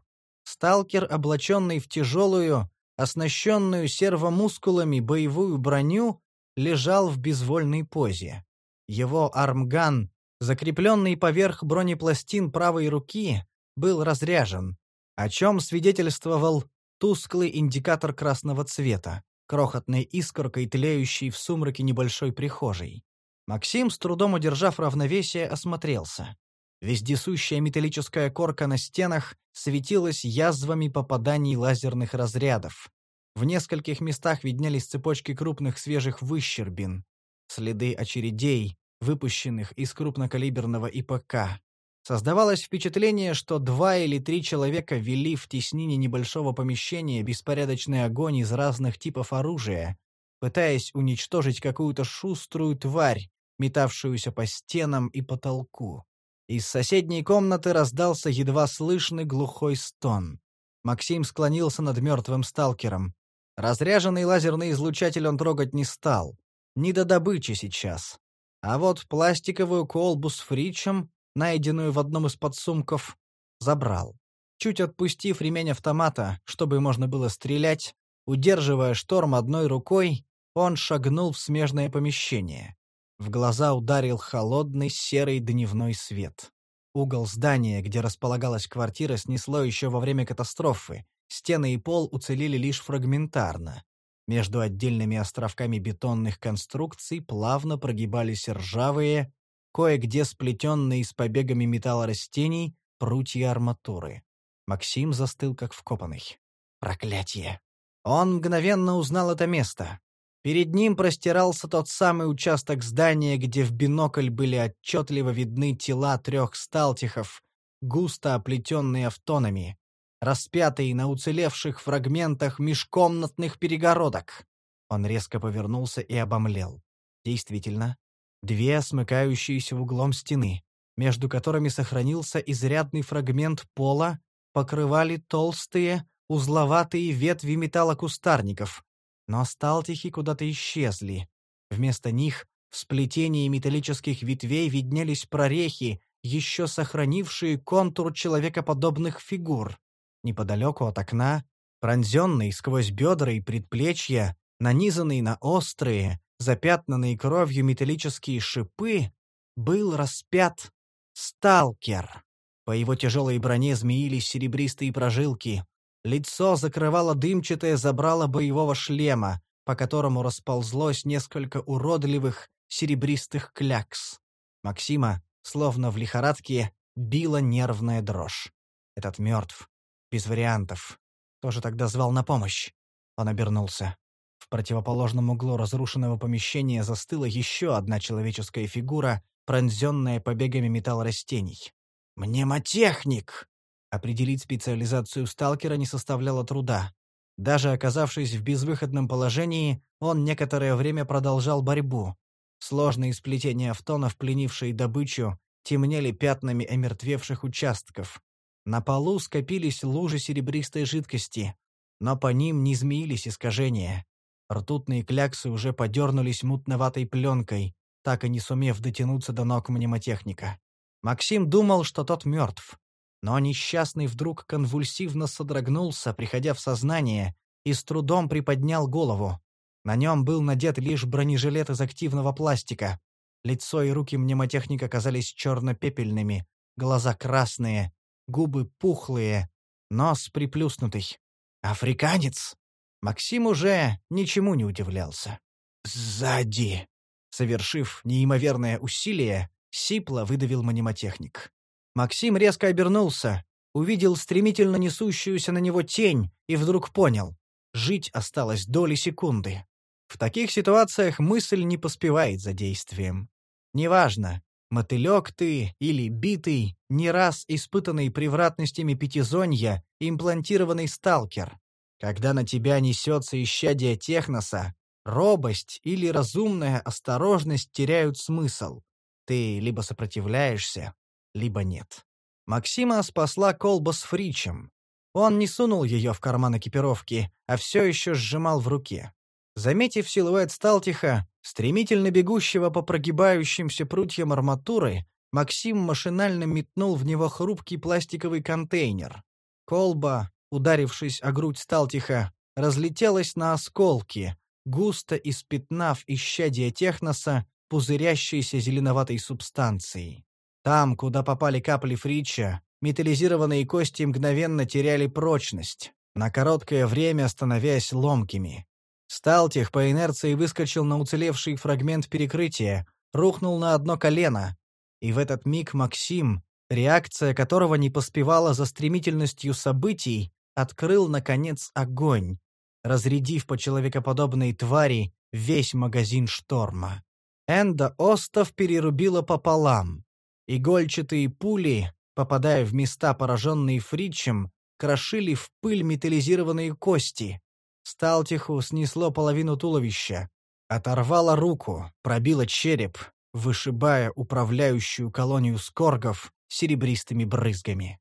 Сталкер, облаченный в тяжелую, оснащенную сервомускулами боевую броню, лежал в безвольной позе. Его армган, закрепленный поверх бронепластин правой руки, был разряжен, о чем свидетельствовал тусклый индикатор красного цвета, крохотной искоркой, тлеющей в сумраке небольшой прихожей. Максим, с трудом удержав равновесие, осмотрелся. Вездесущая металлическая корка на стенах светилась язвами попаданий лазерных разрядов. В нескольких местах виднелись цепочки крупных свежих выщербин, следы очередей, выпущенных из крупнокалиберного ИПК. Создавалось впечатление, что два или три человека вели в теснине небольшого помещения беспорядочный огонь из разных типов оружия, пытаясь уничтожить какую-то шуструю тварь, метавшуюся по стенам и потолку. Из соседней комнаты раздался едва слышный глухой стон. Максим склонился над мертвым сталкером. Разряженный лазерный излучатель он трогать не стал. Не до добычи сейчас. А вот пластиковую колбу с фричем найденную в одном из подсумков, забрал. Чуть отпустив ремень автомата, чтобы можно было стрелять, удерживая шторм одной рукой, он шагнул в смежное помещение. В глаза ударил холодный серый дневной свет. Угол здания, где располагалась квартира, снесло еще во время катастрофы. Стены и пол уцелели лишь фрагментарно. Между отдельными островками бетонных конструкций плавно прогибались ржавые, кое-где сплетенные с побегами металлорастений, прутья арматуры. Максим застыл как вкопанный. Проклятие! Он мгновенно узнал это место. Перед ним простирался тот самый участок здания, где в бинокль были отчетливо видны тела трех сталтихов, густо оплетенные автонами, распятые на уцелевших фрагментах межкомнатных перегородок. Он резко повернулся и обомлел. Действительно, Две смыкающиеся в углом стены, между которыми сохранился изрядный фрагмент пола, покрывали толстые, узловатые ветви металлокустарников, но сталтихи куда-то исчезли. Вместо них в сплетении металлических ветвей виднелись прорехи, еще сохранившие контур человекоподобных фигур. Неподалеку от окна, пронзенный сквозь бедра и предплечья, нанизанный на острые, запятнанные кровью металлические шипы, был распят сталкер. По его тяжелой броне змеились серебристые прожилки. Лицо закрывало дымчатое забрало боевого шлема, по которому расползлось несколько уродливых серебристых клякс. Максима, словно в лихорадке, била нервная дрожь. Этот мертв. Без вариантов. Тоже тогда звал на помощь. Он обернулся. В противоположном углу разрушенного помещения застыла еще одна человеческая фигура, пронзенная побегами металлорастений. «Мнемотехник!» Определить специализацию сталкера не составляло труда. Даже оказавшись в безвыходном положении, он некоторое время продолжал борьбу. Сложные сплетения автонов, пленившие добычу, темнели пятнами омертвевших участков. На полу скопились лужи серебристой жидкости, но по ним не змеились искажения. Ртутные кляксы уже подернулись мутноватой пленкой, так и не сумев дотянуться до ног мнемотехника. Максим думал, что тот мертв. Но несчастный вдруг конвульсивно содрогнулся, приходя в сознание, и с трудом приподнял голову. На нем был надет лишь бронежилет из активного пластика. Лицо и руки мнемотехника казались черно-пепельными, глаза красные, губы пухлые, нос приплюснутый. «Африканец!» Максим уже ничему не удивлялся. «Сзади!» Совершив неимоверное усилие, сипло выдавил манимотехник. Максим резко обернулся, увидел стремительно несущуюся на него тень и вдруг понял — жить осталось доли секунды. В таких ситуациях мысль не поспевает за действием. Неважно, мотылек ты или битый, не раз испытанный превратностями пятизонья, имплантированный сталкер. Когда на тебя несется исчадие техноса, робость или разумная осторожность теряют смысл. Ты либо сопротивляешься, либо нет. Максима спасла колба с фричем. Он не сунул ее в карман экипировки, а все еще сжимал в руке. Заметив силуэт Сталтиха, стремительно бегущего по прогибающимся прутьям арматуры, Максим машинально метнул в него хрупкий пластиковый контейнер. Колба, ударившись о грудь Сталтиха, разлетелась на осколки, густо испятнав исчадие техноса, пузырящейся зеленоватой субстанцией. Там, куда попали капли фрича, металлизированные кости мгновенно теряли прочность, на короткое время становясь ломкими. Сталтих по инерции выскочил на уцелевший фрагмент перекрытия, рухнул на одно колено, и в этот миг Максим, реакция которого не поспевала за стремительностью событий, открыл, наконец, огонь, разрядив по человекоподобной твари весь магазин шторма. Энда Остов перерубила пополам. Игольчатые пули, попадая в места, пораженные фричем, крошили в пыль металлизированные кости. Сталтиху снесло половину туловища. Оторвало руку, пробило череп, вышибая управляющую колонию скоргов серебристыми брызгами.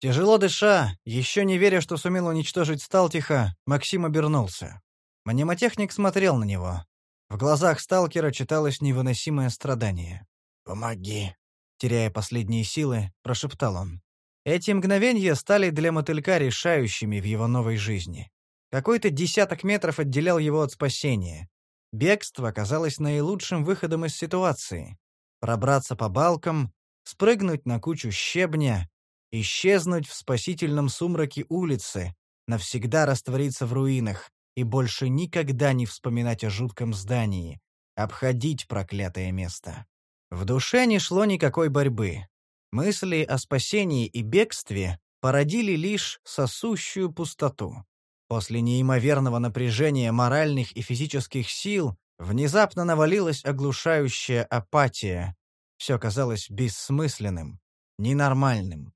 Тяжело дыша, еще не веря, что сумел уничтожить Сталтиха, Максим обернулся. Мнемотехник смотрел на него. В глазах сталкера читалось невыносимое страдание. «Помоги!» Теряя последние силы, прошептал он. Эти мгновения стали для мотылька решающими в его новой жизни. Какой-то десяток метров отделял его от спасения. Бегство оказалось наилучшим выходом из ситуации. Пробраться по балкам, спрыгнуть на кучу щебня, исчезнуть в спасительном сумраке улицы, навсегда раствориться в руинах и больше никогда не вспоминать о жутком здании, обходить проклятое место. В душе не шло никакой борьбы. Мысли о спасении и бегстве породили лишь сосущую пустоту. После неимоверного напряжения моральных и физических сил внезапно навалилась оглушающая апатия. Все казалось бессмысленным, ненормальным.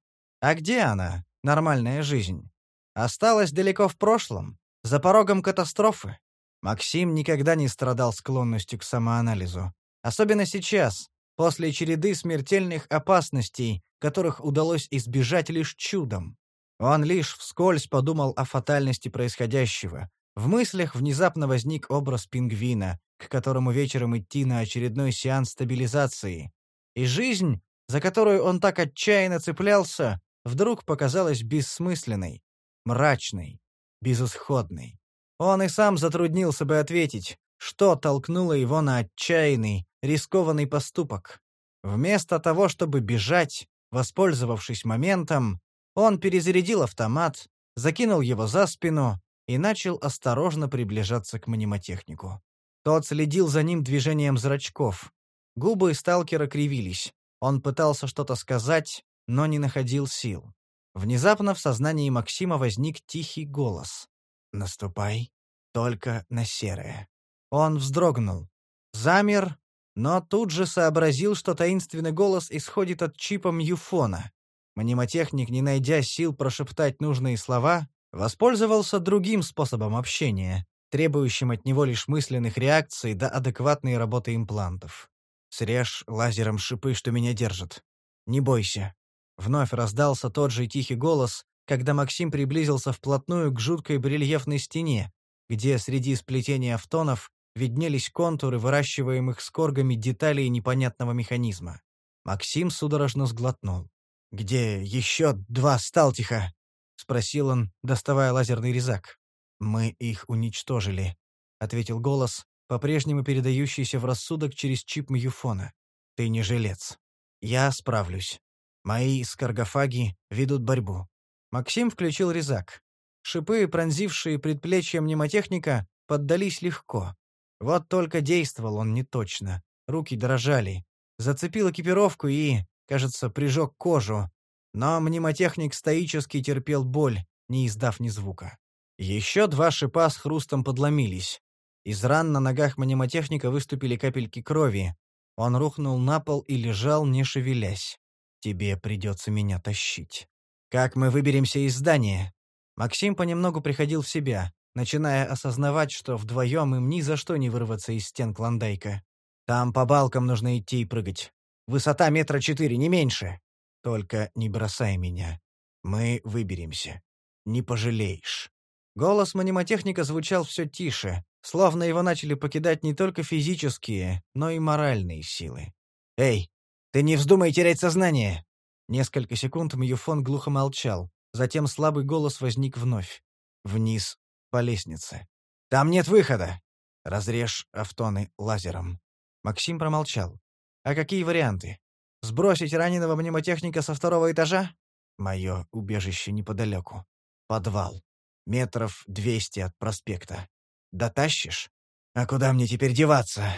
А где она, нормальная жизнь? Осталась далеко в прошлом, за порогом катастрофы. Максим никогда не страдал склонностью к самоанализу. Особенно сейчас, после череды смертельных опасностей, которых удалось избежать лишь чудом. Он лишь вскользь подумал о фатальности происходящего. В мыслях внезапно возник образ пингвина, к которому вечером идти на очередной сеанс стабилизации. И жизнь, за которую он так отчаянно цеплялся, вдруг показалась бессмысленной, мрачной, безысходной. Он и сам затруднился бы ответить, что толкнуло его на отчаянный, рискованный поступок. Вместо того, чтобы бежать, воспользовавшись моментом, Он перезарядил автомат, закинул его за спину и начал осторожно приближаться к мнемотехнику. Тот следил за ним движением зрачков. Губы сталкера кривились. Он пытался что-то сказать, но не находил сил. Внезапно в сознании Максима возник тихий голос. «Наступай только на серое». Он вздрогнул. Замер, но тут же сообразил, что таинственный голос исходит от чипа Мьюфона. Мнемотехник, не найдя сил прошептать нужные слова, воспользовался другим способом общения, требующим от него лишь мысленных реакций до адекватной работы имплантов. «Срежь лазером шипы, что меня держат. Не бойся». Вновь раздался тот же тихий голос, когда Максим приблизился вплотную к жуткой барельефной стене, где среди сплетения автонов виднелись контуры выращиваемых скоргами деталей непонятного механизма. Максим судорожно сглотнул. «Где еще два Сталтиха?» — спросил он, доставая лазерный резак. «Мы их уничтожили», — ответил голос, по-прежнему передающийся в рассудок через чип Мьюфона. «Ты не жилец. Я справлюсь. Мои скаргофаги ведут борьбу». Максим включил резак. Шипы, пронзившие предплечье мнемотехника, поддались легко. Вот только действовал он не точно. Руки дрожали. Зацепил экипировку и, кажется, прижег кожу. Но мнемотехник стоически терпел боль, не издав ни звука. Еще два шипа с хрустом подломились. Из ран на ногах мнемотехника выступили капельки крови. Он рухнул на пол и лежал, не шевелясь. «Тебе придется меня тащить». «Как мы выберемся из здания?» Максим понемногу приходил в себя начиная осознавать, что вдвоем им ни за что не вырваться из стен Клондайка. Там по балкам нужно идти и прыгать. Высота метра четыре, не меньше. Только не бросай меня. Мы выберемся. Не пожалеешь. Голос манимотехника звучал все тише, словно его начали покидать не только физические, но и моральные силы. «Эй, ты не вздумай терять сознание!» Несколько секунд Мьюфон глухо молчал, затем слабый голос возник вновь. Вниз по лестнице. «Там нет выхода!» «Разрежь автоны лазером». Максим промолчал. «А какие варианты? Сбросить раненого мнемотехника со второго этажа?» «Мое убежище неподалеку. Подвал. Метров двести от проспекта. Дотащишь? А куда мне теперь деваться?»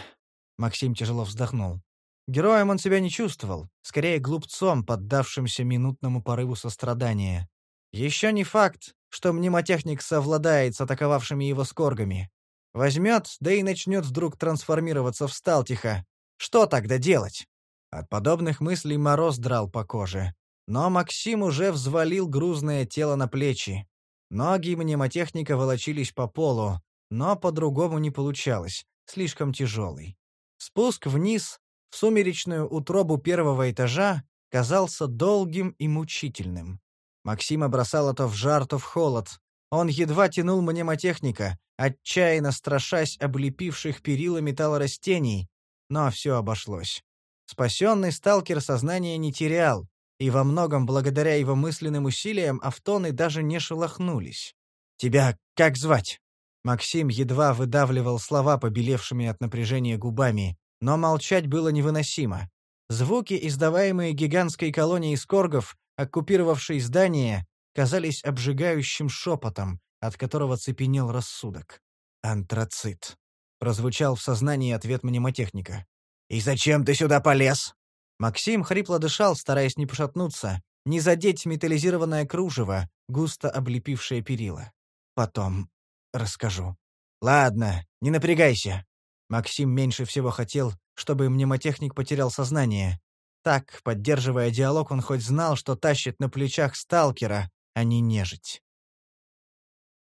Максим тяжело вздохнул. Героем он себя не чувствовал, скорее глупцом, поддавшимся минутному порыву сострадания. Еще не факт, что мнемотехник совладает с атаковавшими его скоргами. Возьмет, да и начнет вдруг трансформироваться в Сталтиха. Что тогда делать? От подобных мыслей мороз драл по коже. Но Максим уже взвалил грузное тело на плечи. Ноги мнемотехника волочились по полу, но по-другому не получалось, слишком тяжелый. Спуск вниз, в сумеречную утробу первого этажа, казался долгим и мучительным. Максима бросало то в жар, то в холод. Он едва тянул мнемотехника, отчаянно страшась облепивших перила металлорастений, но все обошлось. Спасенный сталкер сознания не терял, и во многом благодаря его мысленным усилиям автоны даже не шелохнулись. «Тебя как звать?» Максим едва выдавливал слова побелевшими от напряжения губами, но молчать было невыносимо. Звуки, издаваемые гигантской колонией скоргов, оккупировавшей здание, казались обжигающим шепотом, от которого цепенел рассудок. «Антрацит», — прозвучал в сознании ответ мнемотехника. «И зачем ты сюда полез?» Максим хрипло дышал, стараясь не пошатнуться, не задеть металлизированное кружево, густо облепившее перила. «Потом расскажу». «Ладно, не напрягайся». Максим меньше всего хотел, чтобы мнемотехник потерял сознание, так, поддерживая диалог, он хоть знал, что тащит на плечах сталкера, а не нежить.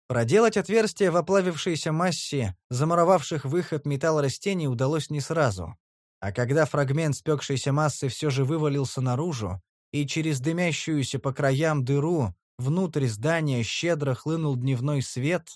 Проделать отверстие в оплавившейся массе, замуровавших выход металлорастений, удалось не сразу. А когда фрагмент спекшейся массы все же вывалился наружу, и через дымящуюся по краям дыру внутрь здания щедро хлынул дневной свет,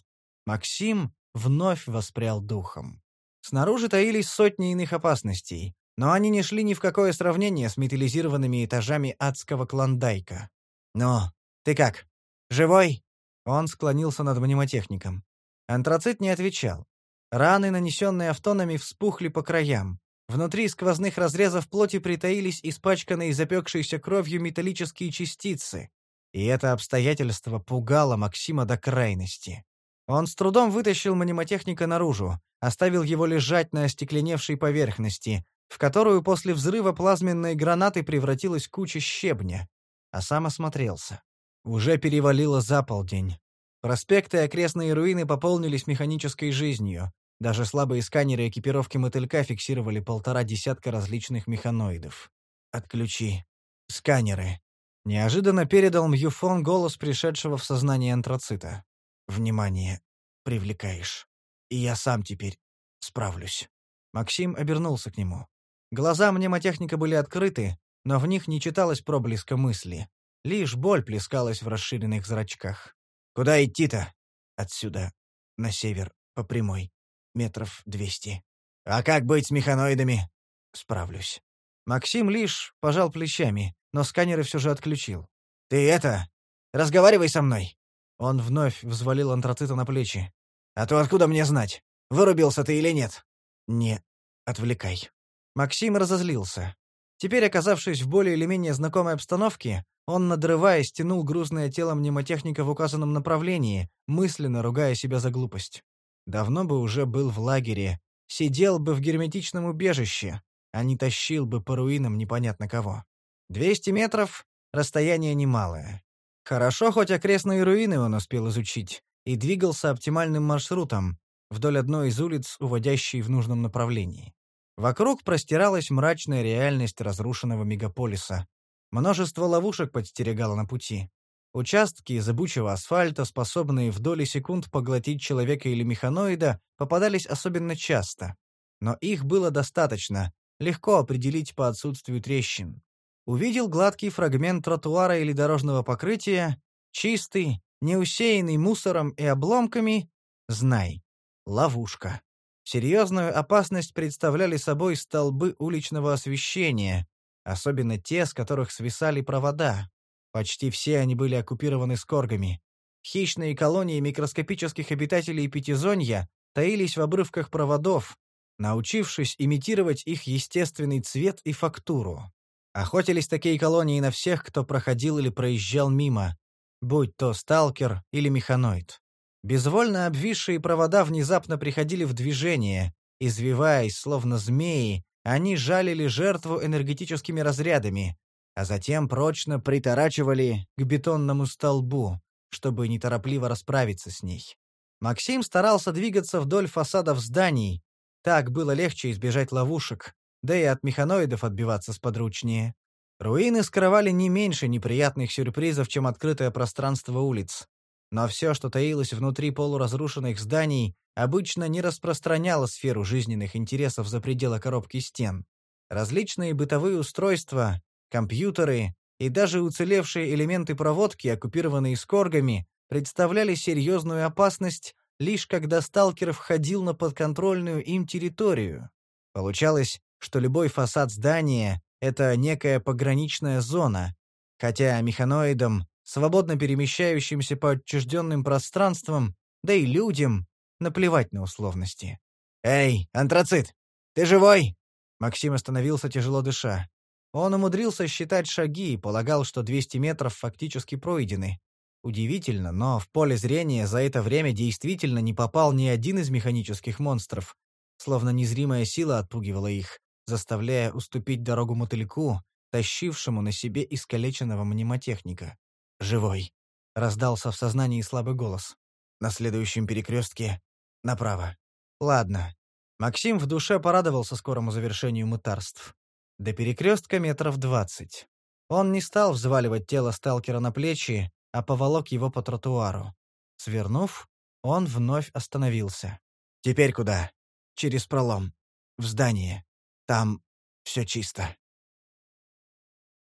Максим вновь воспрял духом. Снаружи таились сотни иных опасностей, но они не шли ни в какое сравнение с металлизированными этажами адского клондайка. «Ну, ты как? Живой?» Он склонился над мнемотехником. Антрацит не отвечал. Раны, нанесенные автонами, вспухли по краям. Внутри сквозных разрезов плоти притаились испачканные и запекшиеся кровью металлические частицы. И это обстоятельство пугало Максима до крайности. Он с трудом вытащил мнемотехника наружу, оставил его лежать на остекленевшей поверхности, в которую после взрыва плазменной гранаты превратилась куча щебня, а сам осмотрелся. Уже перевалило за полдень. Проспекты и окрестные руины пополнились механической жизнью. Даже слабые сканеры экипировки мотылька фиксировали полтора десятка различных механоидов. «Отключи. Сканеры», Неожиданно передал Мьюфон голос пришедшего в сознание антрацита. «Внимание. Привлекаешь. И я сам теперь справлюсь». Максим обернулся к нему. Глаза мнемотехника были открыты, но в них не читалось проблеска мысли. Лишь боль плескалась в расширенных зрачках. «Куда идти-то?» «Отсюда. На север. По прямой. Метров двести». «А как быть с механоидами?» «Справлюсь». Максим лишь пожал плечами, но сканеры все же отключил. «Ты это... Разговаривай со мной!» Он вновь взвалил антрацита на плечи. «А то откуда мне знать, вырубился ты или нет?» «Не отвлекай». Максим разозлился. Теперь, оказавшись в более или менее знакомой обстановке, он, надрываясь, тянул грузное тело мнемотехника в указанном направлении, мысленно ругая себя за глупость. Давно бы уже был в лагере, сидел бы в герметичном убежище, а не тащил бы по руинам непонятно кого. Двести метров — расстояние немалое. Хорошо, хоть окрестные руины он успел изучить, и двигался оптимальным маршрутом, вдоль одной из улиц, уводящей в нужном направлении. Вокруг простиралась мрачная реальность разрушенного мегаполиса. Множество ловушек подстерегало на пути. Участки зыбучего асфальта, способные в доли секунд поглотить человека или механоида, попадались особенно часто. Но их было достаточно, легко определить по отсутствию трещин. Увидел гладкий фрагмент тротуара или дорожного покрытия, чистый, не усеянный мусором и обломками, знай. Ловушка. Серьезную опасность представляли собой столбы уличного освещения, особенно те, с которых свисали провода. Почти все они были оккупированы скоргами. Хищные колонии микроскопических обитателей Пятизонья таились в обрывках проводов, научившись имитировать их естественный цвет и фактуру. Охотились такие колонии на всех, кто проходил или проезжал мимо, будь то сталкер или механоид. Безвольно обвисшие провода внезапно приходили в движение, извиваясь, словно змеи, они жалили жертву энергетическими разрядами, а затем прочно приторачивали к бетонному столбу, чтобы неторопливо расправиться с ней. Максим старался двигаться вдоль фасадов зданий, так было легче избежать ловушек, да и от механоидов отбиваться сподручнее. Руины скрывали не меньше неприятных сюрпризов, чем открытое пространство улиц. Но все, что таилось внутри полуразрушенных зданий, обычно не распространяло сферу жизненных интересов за пределы коробки стен. Различные бытовые устройства, компьютеры и даже уцелевшие элементы проводки, оккупированные скоргами, представляли серьезную опасность лишь когда сталкер входил на подконтрольную им территорию. Получалось, что любой фасад здания — это некая пограничная зона, хотя механоидам, свободно перемещающимся по отчужденным пространствам, да и людям, наплевать на условности. «Эй, антрацит, ты живой?» Максим остановился, тяжело дыша. Он умудрился считать шаги и полагал, что 200 метров фактически пройдены. Удивительно, но в поле зрения за это время действительно не попал ни один из механических монстров, словно незримая сила отпугивала их, заставляя уступить дорогу мотыльку, тащившему на себе искалеченного мнемотехника. «Живой!» — раздался в сознании слабый голос. «На следующем перекрестке направо». «Ладно». Максим в душе порадовался скорому завершению мытарств. До перекрестка метров двадцать. Он не стал взваливать тело сталкера на плечи, а поволок его по тротуару. Свернув, он вновь остановился. «Теперь куда?» «Через пролом. В здание. Там все чисто».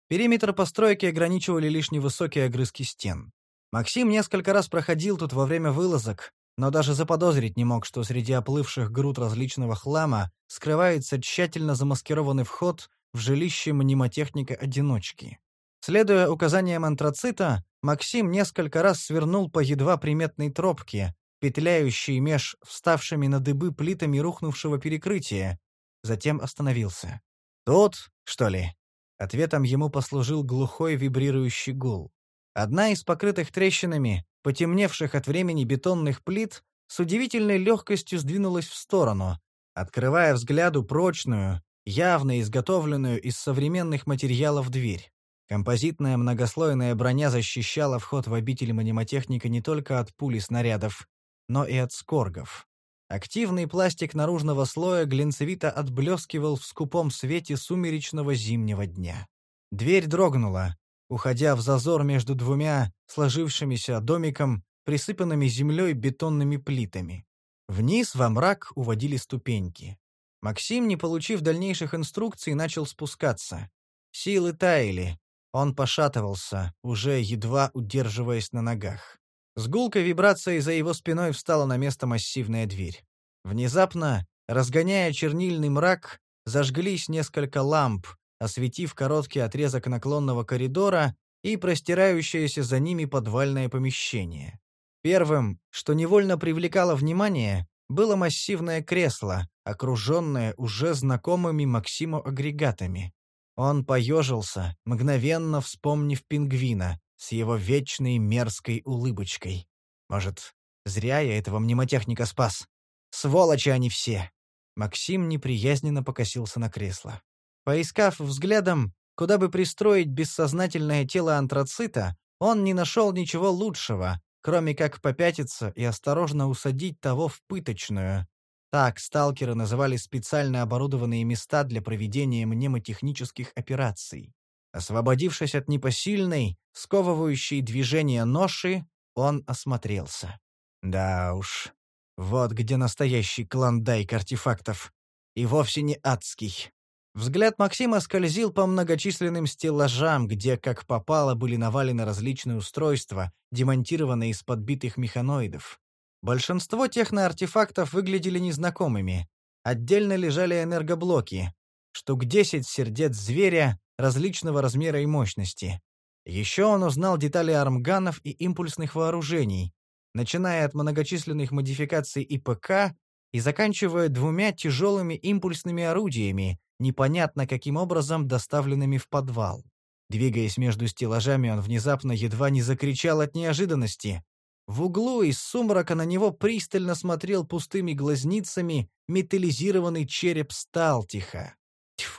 Периметр постройки ограничивали лишь невысокие огрызки стен. Максим несколько раз проходил тут во время вылазок, но даже заподозрить не мог, что среди оплывших груд различного хлама скрывается тщательно замаскированный вход в жилище мнемотехника-одиночки. Следуя указаниям антрацита, Максим несколько раз свернул по едва приметной тропке, петляющей меж вставшими на дыбы плитами рухнувшего перекрытия, затем остановился. «Тут, что ли?» Ответом ему послужил глухой вибрирующий гул. Одна из покрытых трещинами, потемневших от времени бетонных плит, с удивительной легкостью сдвинулась в сторону, открывая взгляду прочную, явно изготовленную из современных материалов дверь. Композитная многослойная броня защищала вход в обитель мнемотехника не только от пули снарядов, но и от скоргов. Активный пластик наружного слоя глинцевито отблескивал в скупом свете сумеречного зимнего дня. Дверь дрогнула, уходя в зазор между двумя сложившимися домиком, присыпанными землей бетонными плитами. Вниз во мрак уводили ступеньки. Максим, не получив дальнейших инструкций, начал спускаться. Силы таяли. Он пошатывался, уже едва удерживаясь на ногах. С гулкой вибрацией за его спиной встала на место массивная дверь. Внезапно, разгоняя чернильный мрак, зажглись несколько ламп, осветив короткий отрезок наклонного коридора и простирающееся за ними подвальное помещение. Первым, что невольно привлекало внимание, было массивное кресло, окруженное уже знакомыми Максиму агрегатами. Он поежился, мгновенно вспомнив пингвина с его вечной мерзкой улыбочкой. Может, зря я этого мнемотехника спас? Сволочи они все! Максим неприязненно покосился на кресло. Поискав взглядом, куда бы пристроить бессознательное тело антрацита, он не нашел ничего лучшего, кроме как попятиться и осторожно усадить того в пыточную. Так сталкеры называли специально оборудованные места для проведения мнемотехнических операций. Освободившись от непосильной, сковывающей движения ноши, он осмотрелся. Да уж, вот где настоящий клондайк артефактов. И вовсе не адский. Взгляд Максима скользил по многочисленным стеллажам, где, как попало, были навалены различные устройства, демонтированные из подбитых механоидов. Большинство техноартефактов выглядели незнакомыми. Отдельно лежали энергоблоки. Штук десять сердец зверя различного размера и мощности. Еще он узнал детали армганов и импульсных вооружений, начиная от многочисленных модификаций ИПК и заканчивая двумя тяжелыми импульсными орудиями, непонятно каким образом доставленными в подвал. Двигаясь между стеллажами, он внезапно едва не закричал от неожиданности. В углу из сумрака на него пристально смотрел пустыми глазницами металлизированный череп Сталтиха.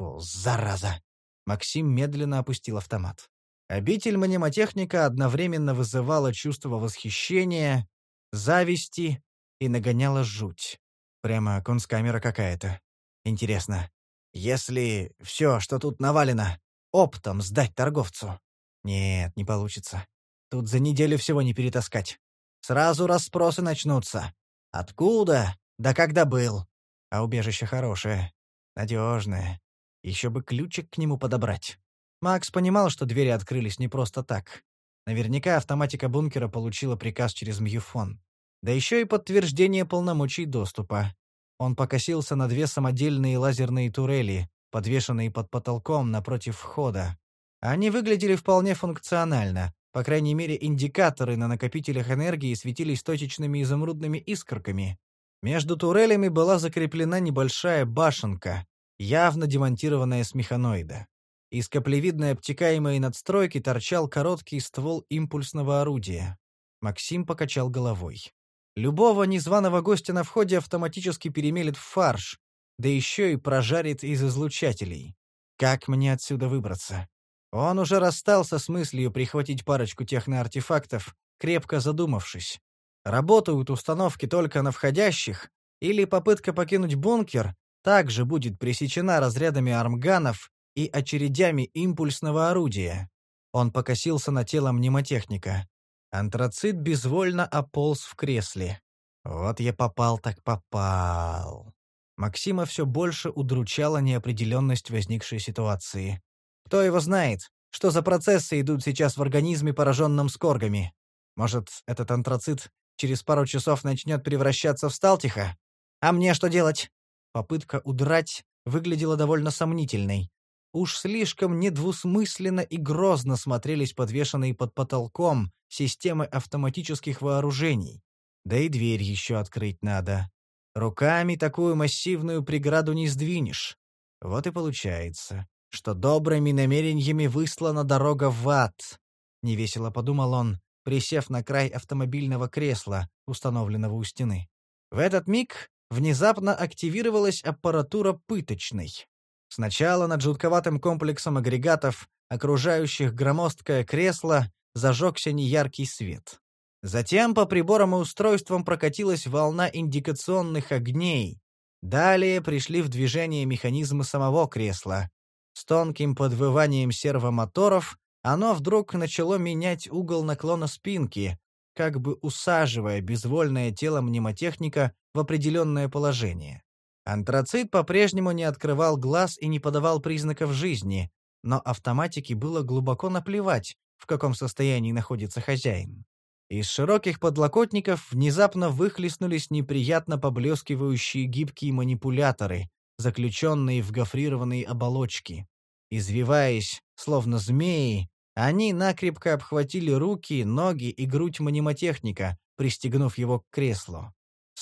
Тьфу, зараза! Максим медленно опустил автомат. Обитель мнемотехника одновременно вызывала чувство восхищения, зависти и нагоняла жуть. Прямо конскамера какая-то. Интересно, если все, что тут навалено, оптом сдать торговцу? Нет, не получится. Тут за неделю всего не перетаскать. Сразу расспросы начнутся. Откуда? Да когда был? А убежище хорошее, надежное. Еще бы ключик к нему подобрать. Макс понимал, что двери открылись не просто так. Наверняка автоматика бункера получила приказ через Мьюфон. Да еще и подтверждение полномочий доступа. Он покосился на две самодельные лазерные турели, подвешенные под потолком напротив входа. Они выглядели вполне функционально. По крайней мере, индикаторы на накопителях энергии светились точечными изумрудными искорками. Между турелями была закреплена небольшая башенка, явно демонтированная с механоида. Из каплевидной обтекаемой надстройки торчал короткий ствол импульсного орудия. Максим покачал головой. Любого незваного гостя на входе автоматически перемелет в фарш, да еще и прожарит из излучателей. Как мне отсюда выбраться? Он уже расстался с мыслью прихватить парочку техноартефактов, крепко задумавшись. Работают установки только на входящих, или попытка покинуть бункер также будет пресечена разрядами армганов и очередями импульсного орудия. Он покосился на тело мнемотехника. Антрацит безвольно ополз в кресле. Вот я попал так попал. Максима все больше удручала неопределенность возникшей ситуации. Кто его знает, что за процессы идут сейчас в организме, пораженном скоргами? Может, этот антрацит через пару часов начнет превращаться в сталтиха? А мне что делать? Попытка удрать выглядела довольно сомнительной. Уж слишком недвусмысленно и грозно смотрелись подвешенные под потолком системы автоматических вооружений. Да и дверь еще открыть надо. Руками такую массивную преграду не сдвинешь. Вот и получается, что добрыми намерениями выслана дорога в ад. — невесело подумал он, присев на край автомобильного кресла, установленного у стены. В этот миг внезапно активировалась аппаратура пыточной. Сначала над жутковатым комплексом агрегатов, окружающих громоздкое кресло, зажегся неяркий свет. Затем по приборам и устройствам прокатилась волна индикационных огней. Далее пришли в движение механизмы самого кресла. С тонким подвыванием сервомоторов оно вдруг начало менять угол наклона спинки, как бы усаживая безвольное тело мнемотехника в определенное положение. Антрацит по-прежнему не открывал глаз и не подавал признаков жизни, но автоматике было глубоко наплевать, в каком состоянии находится хозяин. Из широких подлокотников внезапно выхлестнулись неприятно поблескивающие гибкие манипуляторы, заключенные в гофрированные оболочки. Извиваясь, словно змеи, они накрепко обхватили руки, ноги и грудь манимотехника, пристегнув его к креслу.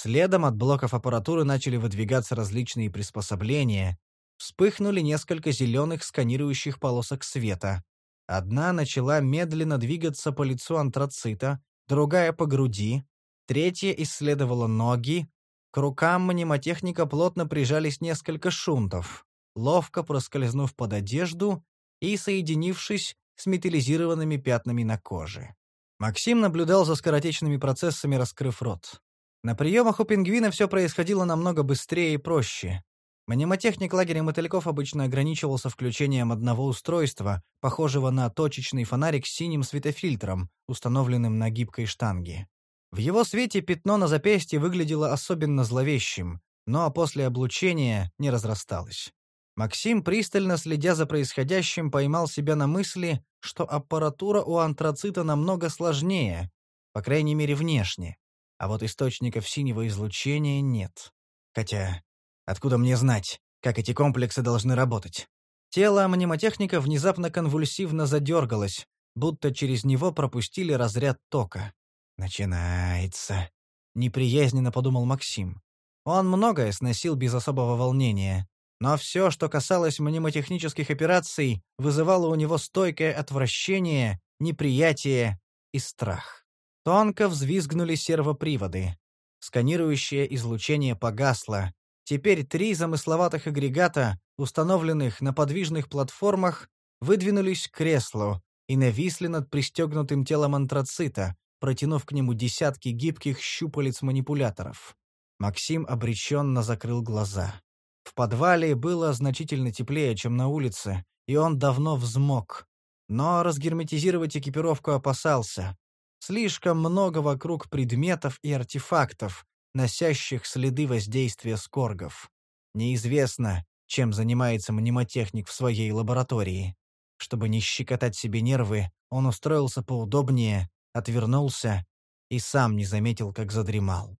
Следом от блоков аппаратуры начали выдвигаться различные приспособления. Вспыхнули несколько зеленых сканирующих полосок света. Одна начала медленно двигаться по лицу антрацита, другая — по груди, третья исследовала ноги. К рукам мнемотехника плотно прижались несколько шунтов, ловко проскользнув под одежду и соединившись с металлизированными пятнами на коже. Максим наблюдал за скоротечными процессами, раскрыв рот. На приемах у пингвина все происходило намного быстрее и проще. Мнемотехник лагеря мотыльков обычно ограничивался включением одного устройства, похожего на точечный фонарик с синим светофильтром, установленным на гибкой штанге. В его свете пятно на запястье выглядело особенно зловещим, но после облучения не разрасталось. Максим, пристально следя за происходящим, поймал себя на мысли, что аппаратура у антрацита намного сложнее, по крайней мере внешне, а вот источников синего излучения нет. Хотя Откуда мне знать, как эти комплексы должны работать? Тело мнемотехника внезапно конвульсивно задергалось, будто через него пропустили разряд тока. «Начинается», — неприязненно подумал Максим. Он многое сносил без особого волнения, но все, что касалось мнемотехнических операций, вызывало у него стойкое отвращение, неприятие и страх. Тонко взвизгнули сервоприводы. Сканирующее излучение погасло, Теперь три замысловатых агрегата, установленных на подвижных платформах, выдвинулись к креслу и нависли над пристегнутым телом антрацита, протянув к нему десятки гибких щупалец манипуляторов. Максим обреченно закрыл глаза. В подвале было значительно теплее, чем на улице, и он давно взмок. Но разгерметизировать экипировку опасался. Слишком много вокруг предметов и артефактов, носящих следы воздействия скоргов. Неизвестно, чем занимается мнемотехник в своей лаборатории. Чтобы не щекотать себе нервы, он устроился поудобнее, отвернулся и сам не заметил, как задремал.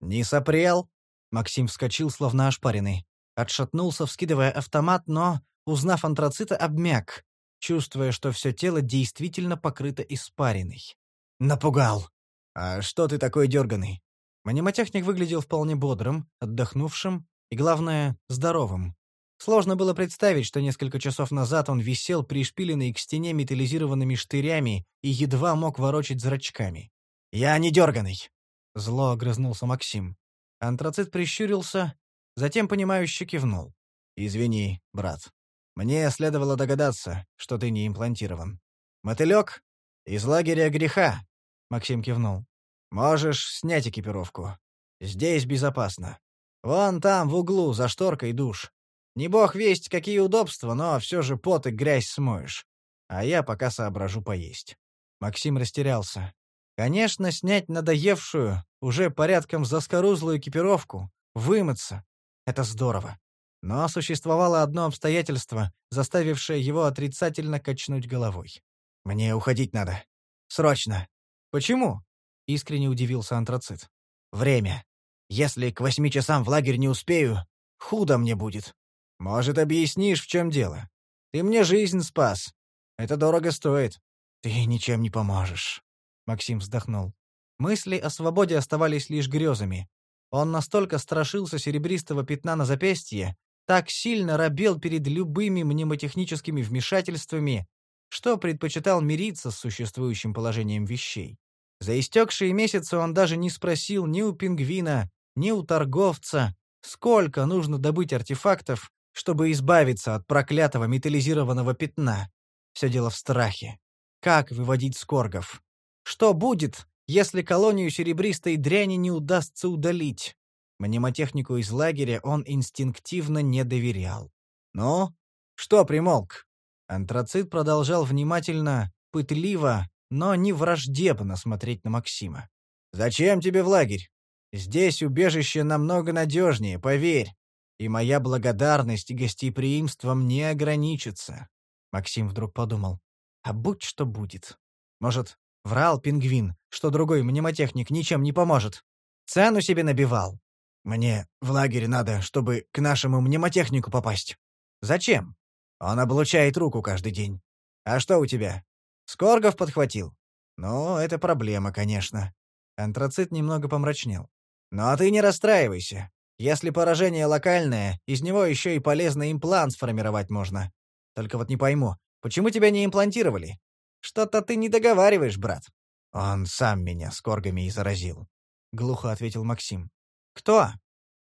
«Не сопрел?» Максим вскочил, словно ошпаренный. Отшатнулся, вскидывая автомат, но, узнав антрацита, обмяк, чувствуя, что все тело действительно покрыто испариной. «Напугал!» «А что ты такой дерганый?» Манимотехник выглядел вполне бодрым, отдохнувшим и, главное, здоровым. Сложно было представить, что несколько часов назад он висел пришпиленный к стене металлизированными штырями и едва мог ворочать зрачками. «Я не дерганый!» — зло огрызнулся Максим. Антрацит прищурился, затем, понимающе кивнул. «Извини, брат. Мне следовало догадаться, что ты не имплантирован. Мотылек? Из лагеря греха. Максим кивнул. «Можешь снять экипировку. Здесь безопасно. Вон там, в углу, за шторкой душ. Не бог весть, какие удобства, но все же пот и грязь смоешь. А я пока соображу поесть». Максим растерялся. Конечно, снять надоевшую, уже порядком заскорузлую экипировку, вымыться — это здорово. Но существовало одно обстоятельство, заставившее его отрицательно качнуть головой. «Мне уходить надо. Срочно. «Почему?» — искренне удивился антрацит. «Время. Если к восьми часам в лагерь не успею, худо мне будет. Может, объяснишь, в чем дело? Ты мне жизнь спас. Это дорого стоит. Ты ничем не поможешь». Максим вздохнул. Мысли о свободе оставались лишь грезами. Он настолько страшился серебристого пятна на запястье, так сильно робел перед любыми мнемотехническими вмешательствами, что предпочитал мириться с существующим положением вещей. За истекшие месяцы он даже не спросил ни у пингвина, ни у торговца, сколько нужно добыть артефактов, чтобы избавиться от проклятого металлизированного пятна. Все дело в страхе. Как выводить скоргов? Что будет, если колонию серебристой дряни не удастся удалить? Мнемотехнику из лагеря он инстинктивно не доверял. «Ну? Что примолк?» Антрацит продолжал внимательно, пытливо, но не враждебно смотреть на Максима. «Зачем тебе в лагерь? Здесь убежище намного надежнее, поверь. И моя благодарность и гостеприимством не ограничится». Максим вдруг подумал. «А будь что будет. Может, врал пингвин, что другой мнемотехник ничем не поможет. Цену себе набивал. Мне в лагерь надо, чтобы к нашему мнемотехнику попасть. Зачем? Он облучает руку каждый день. А что у тебя? Скоргов подхватил? Ну, это проблема, конечно. Антрацит немного помрачнел. Но ты не расстраивайся. Если поражение локальное, из него еще и полезный имплант сформировать можно. Только вот не пойму, почему тебя не имплантировали? Что-то ты не договариваешь, брат. Он сам меня скоргами и заразил. Глухо ответил Максим. Кто?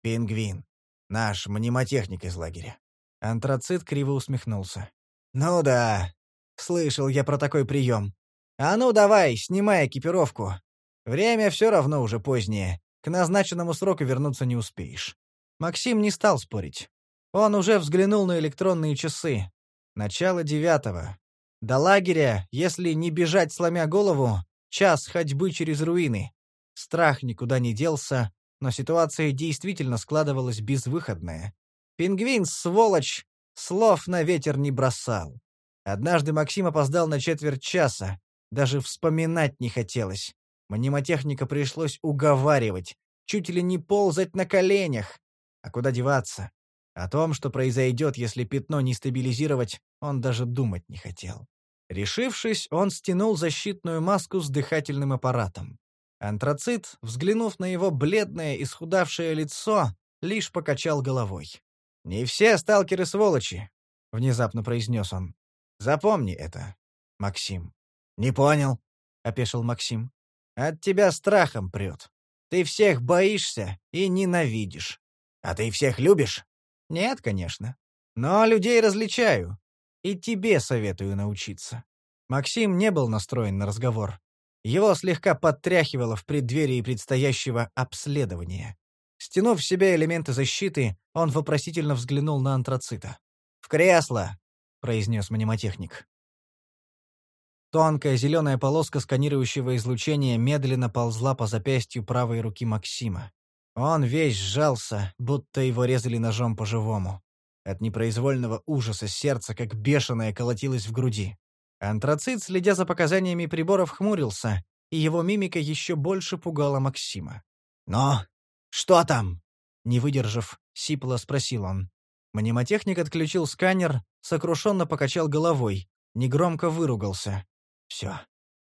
Пингвин. Наш мнемотехник из лагеря. Антрацит криво усмехнулся. «Ну да, слышал я про такой прием. А ну давай, снимай экипировку. Время все равно уже позднее. К назначенному сроку вернуться не успеешь». Максим не стал спорить. Он уже взглянул на электронные часы. Начало девятого. До лагеря, если не бежать сломя голову, час ходьбы через руины. Страх никуда не делся, но ситуация действительно складывалась безвыходная. Пингвин, сволочь, слов на ветер не бросал. Однажды Максим опоздал на четверть часа. Даже вспоминать не хотелось. Мнемотехника пришлось уговаривать, чуть ли не ползать на коленях. А куда деваться? О том, что произойдет, если пятно не стабилизировать, он даже думать не хотел. Решившись, он стянул защитную маску с дыхательным аппаратом. Антрацит, взглянув на его бледное, исхудавшее лицо, лишь покачал головой. «Не все сталкеры сволочи», — внезапно произнес он. «Запомни это, Максим». «Не понял», — опешил Максим. «От тебя страхом прет. Ты всех боишься и ненавидишь. А ты всех любишь?» «Нет, конечно. Но людей различаю. И тебе советую научиться». Максим не был настроен на разговор. Его слегка подтряхивало в преддверии предстоящего обследования. Стянув в себя элементы защиты, он вопросительно взглянул на антрацита. «В кресло!» — произнес мнемотехник. Тонкая зеленая полоска сканирующего излучения медленно ползла по запястью правой руки Максима. Он весь сжался, будто его резали ножом по-живому. От непроизвольного ужаса сердце, как бешеное, колотилось в груди. Антрацит, следя за показаниями приборов, хмурился, и его мимика еще больше пугала Максима. «Но «Что там?» Не выдержав, сипло спросил он. Мнемотехник отключил сканер, сокрушенно покачал головой, негромко выругался. «Все,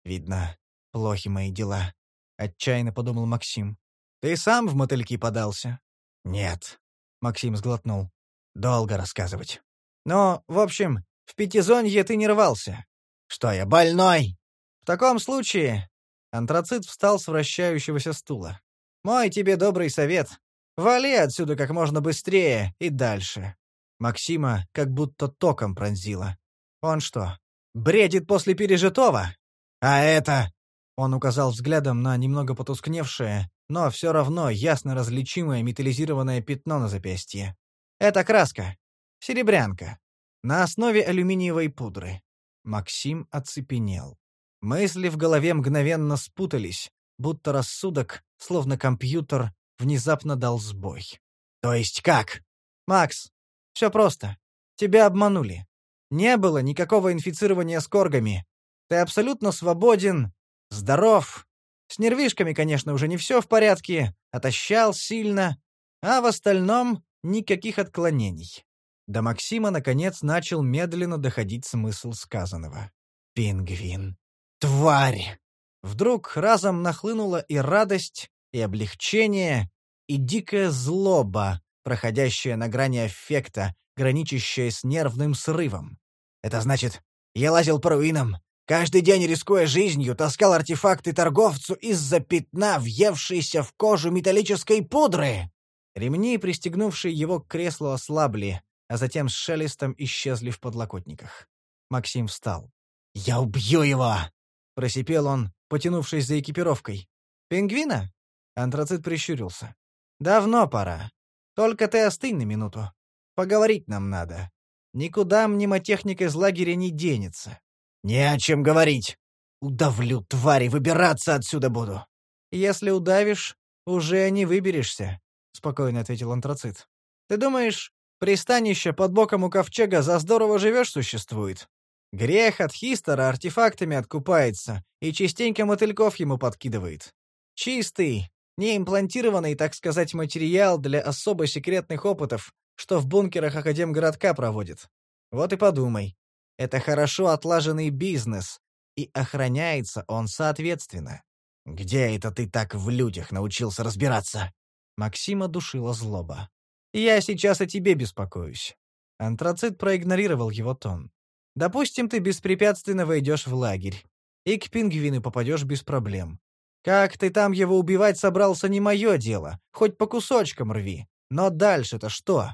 видно, плохи мои дела», — отчаянно подумал Максим. «Ты сам в мотыльки подался?» «Нет», — Максим сглотнул. «Долго рассказывать». «Но, в общем, в пятизонье ты не рвался». «Что я, больной?» «В таком случае...» Антрацит встал с вращающегося стула. Мой тебе добрый совет. Вали отсюда как можно быстрее и дальше. Максима как будто током пронзило. Он что, бредит после пережитого? А это... Он указал взглядом на немного потускневшее, но все равно ясно различимое металлизированное пятно на запястье. Это краска. Серебрянка. На основе алюминиевой пудры. Максим оцепенел. Мысли в голове мгновенно спутались, будто рассудок, словно компьютер, внезапно дал сбой. «То есть как?» «Макс, все просто. Тебя обманули. Не было никакого инфицирования скоргами. Ты абсолютно свободен, здоров. С нервишками, конечно, уже не все в порядке, отощал сильно, а в остальном никаких отклонений». До Максима, наконец, начал медленно доходить смысл сказанного. «Пингвин. Тварь!» Вдруг разом нахлынула и радость, и облегчение, и дикая злоба, проходящая на грани эффекта, граничащая с нервным срывом. Это значит, Я лазил по руинам, каждый день рискуя жизнью, таскал артефакты торговцу из-за пятна, въевшейся в кожу металлической пудры!» Ремни, пристегнувшие его к креслу, ослабли, а затем с шелестом исчезли в подлокотниках. Максим встал. «Я убью его!» — просипел он, потянувшись за экипировкой. «Пингвина?» — антрацит прищурился. «Давно пора. Только ты остынь на минуту. Поговорить нам надо. Никуда мнемотехник из лагеря не денется». «Не о чем говорить. Удавлю, твари, выбираться отсюда буду». «Если удавишь, уже не выберешься», — спокойно ответил антрацит. «Ты думаешь, пристанище под боком у ковчега за здорово живешь существует? Грех от Хистера артефактами откупается и частенько мотыльков ему подкидывает. Чистый, неимплантированный, так сказать, материал для особо секретных опытов, что в бункерах Академгородка проводит. Вот и подумай. Это хорошо отлаженный бизнес, и охраняется он соответственно. «Где это ты так в людях научился разбираться?» Максима душила злоба. «Я сейчас о тебе беспокоюсь». Антрацит проигнорировал его тон. Допустим, ты беспрепятственно войдешь в лагерь. И к пингвину попадешь без проблем. Как ты там его убивать собрался, не мое дело. Хоть по кусочкам рви. Но дальше-то что?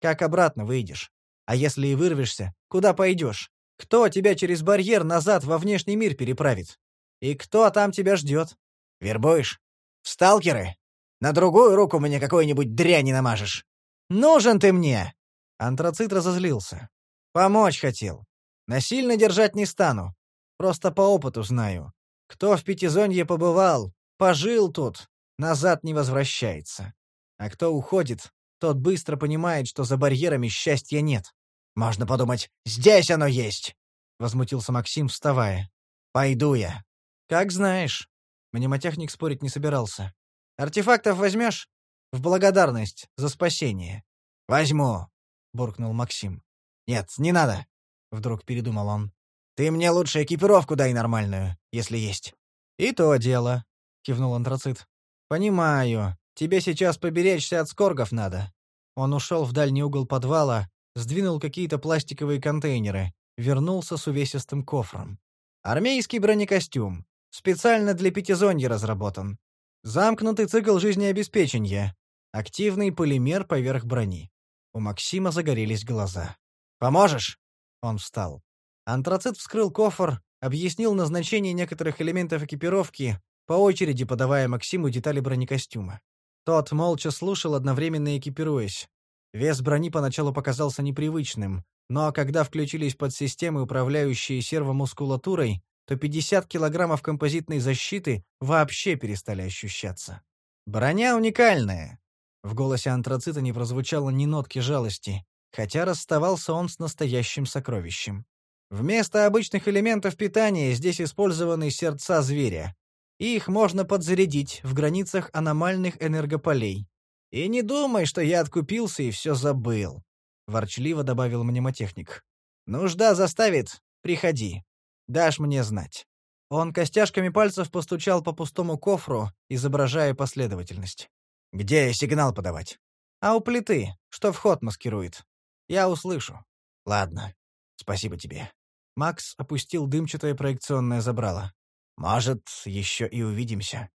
Как обратно выйдешь? А если и вырвешься, куда пойдешь? Кто тебя через барьер назад во внешний мир переправит? И кто там тебя ждет? Вербуешь? В сталкеры? На другую руку мне какой-нибудь дряни намажешь. Нужен ты мне!» Антрацит разозлился. «Помочь хотел. Насильно держать не стану. Просто по опыту знаю. Кто в Пятизонье побывал, пожил тут, назад не возвращается. А кто уходит, тот быстро понимает, что за барьерами счастья нет. Можно подумать, здесь оно есть!» — возмутился Максим, вставая. «Пойду я». «Как знаешь». Мнемотехник спорить не собирался. «Артефактов возьмешь? В благодарность за спасение». «Возьму», — буркнул Максим. «Нет, не надо. — вдруг передумал он. «Ты мне лучше экипировку дай нормальную, если есть». «И то дело», — кивнул антрацит. «Понимаю. Тебе сейчас поберечься от скоргов надо». Он ушел в дальний угол подвала, сдвинул какие-то пластиковые контейнеры, вернулся с увесистым кофром. «Армейский бронекостюм. Специально для пятизонья разработан. Замкнутый цикл жизнеобеспечения. Активный полимер поверх брони». У Максима загорелись глаза. «Поможешь?» Он встал. Антрацит вскрыл кофр, объяснил назначение некоторых элементов экипировки, по очереди подавая Максиму детали бронекостюма. Тот молча слушал, одновременно экипируясь. Вес брони поначалу показался непривычным, но когда включились подсистемы, управляющие сервомускулатурой, то 50 килограммов композитной защиты вообще перестали ощущаться. «Броня уникальная!» В голосе антрацита не прозвучало ни нотки жалости хотя расставался он с настоящим сокровищем. Вместо обычных элементов питания здесь использованы сердца зверя. Их можно подзарядить в границах аномальных энергополей. И не думай, что я откупился и все забыл, ворчливо добавил мнемотехник. Нужда заставит, приходи. Дашь мне знать. Он костяшками пальцев постучал по пустому кофру, изображая последовательность. Где сигнал подавать? А у плиты, что вход маскирует. Я услышу. Ладно. Спасибо тебе. Макс опустил дымчатое проекционное забрало. Может, еще и увидимся.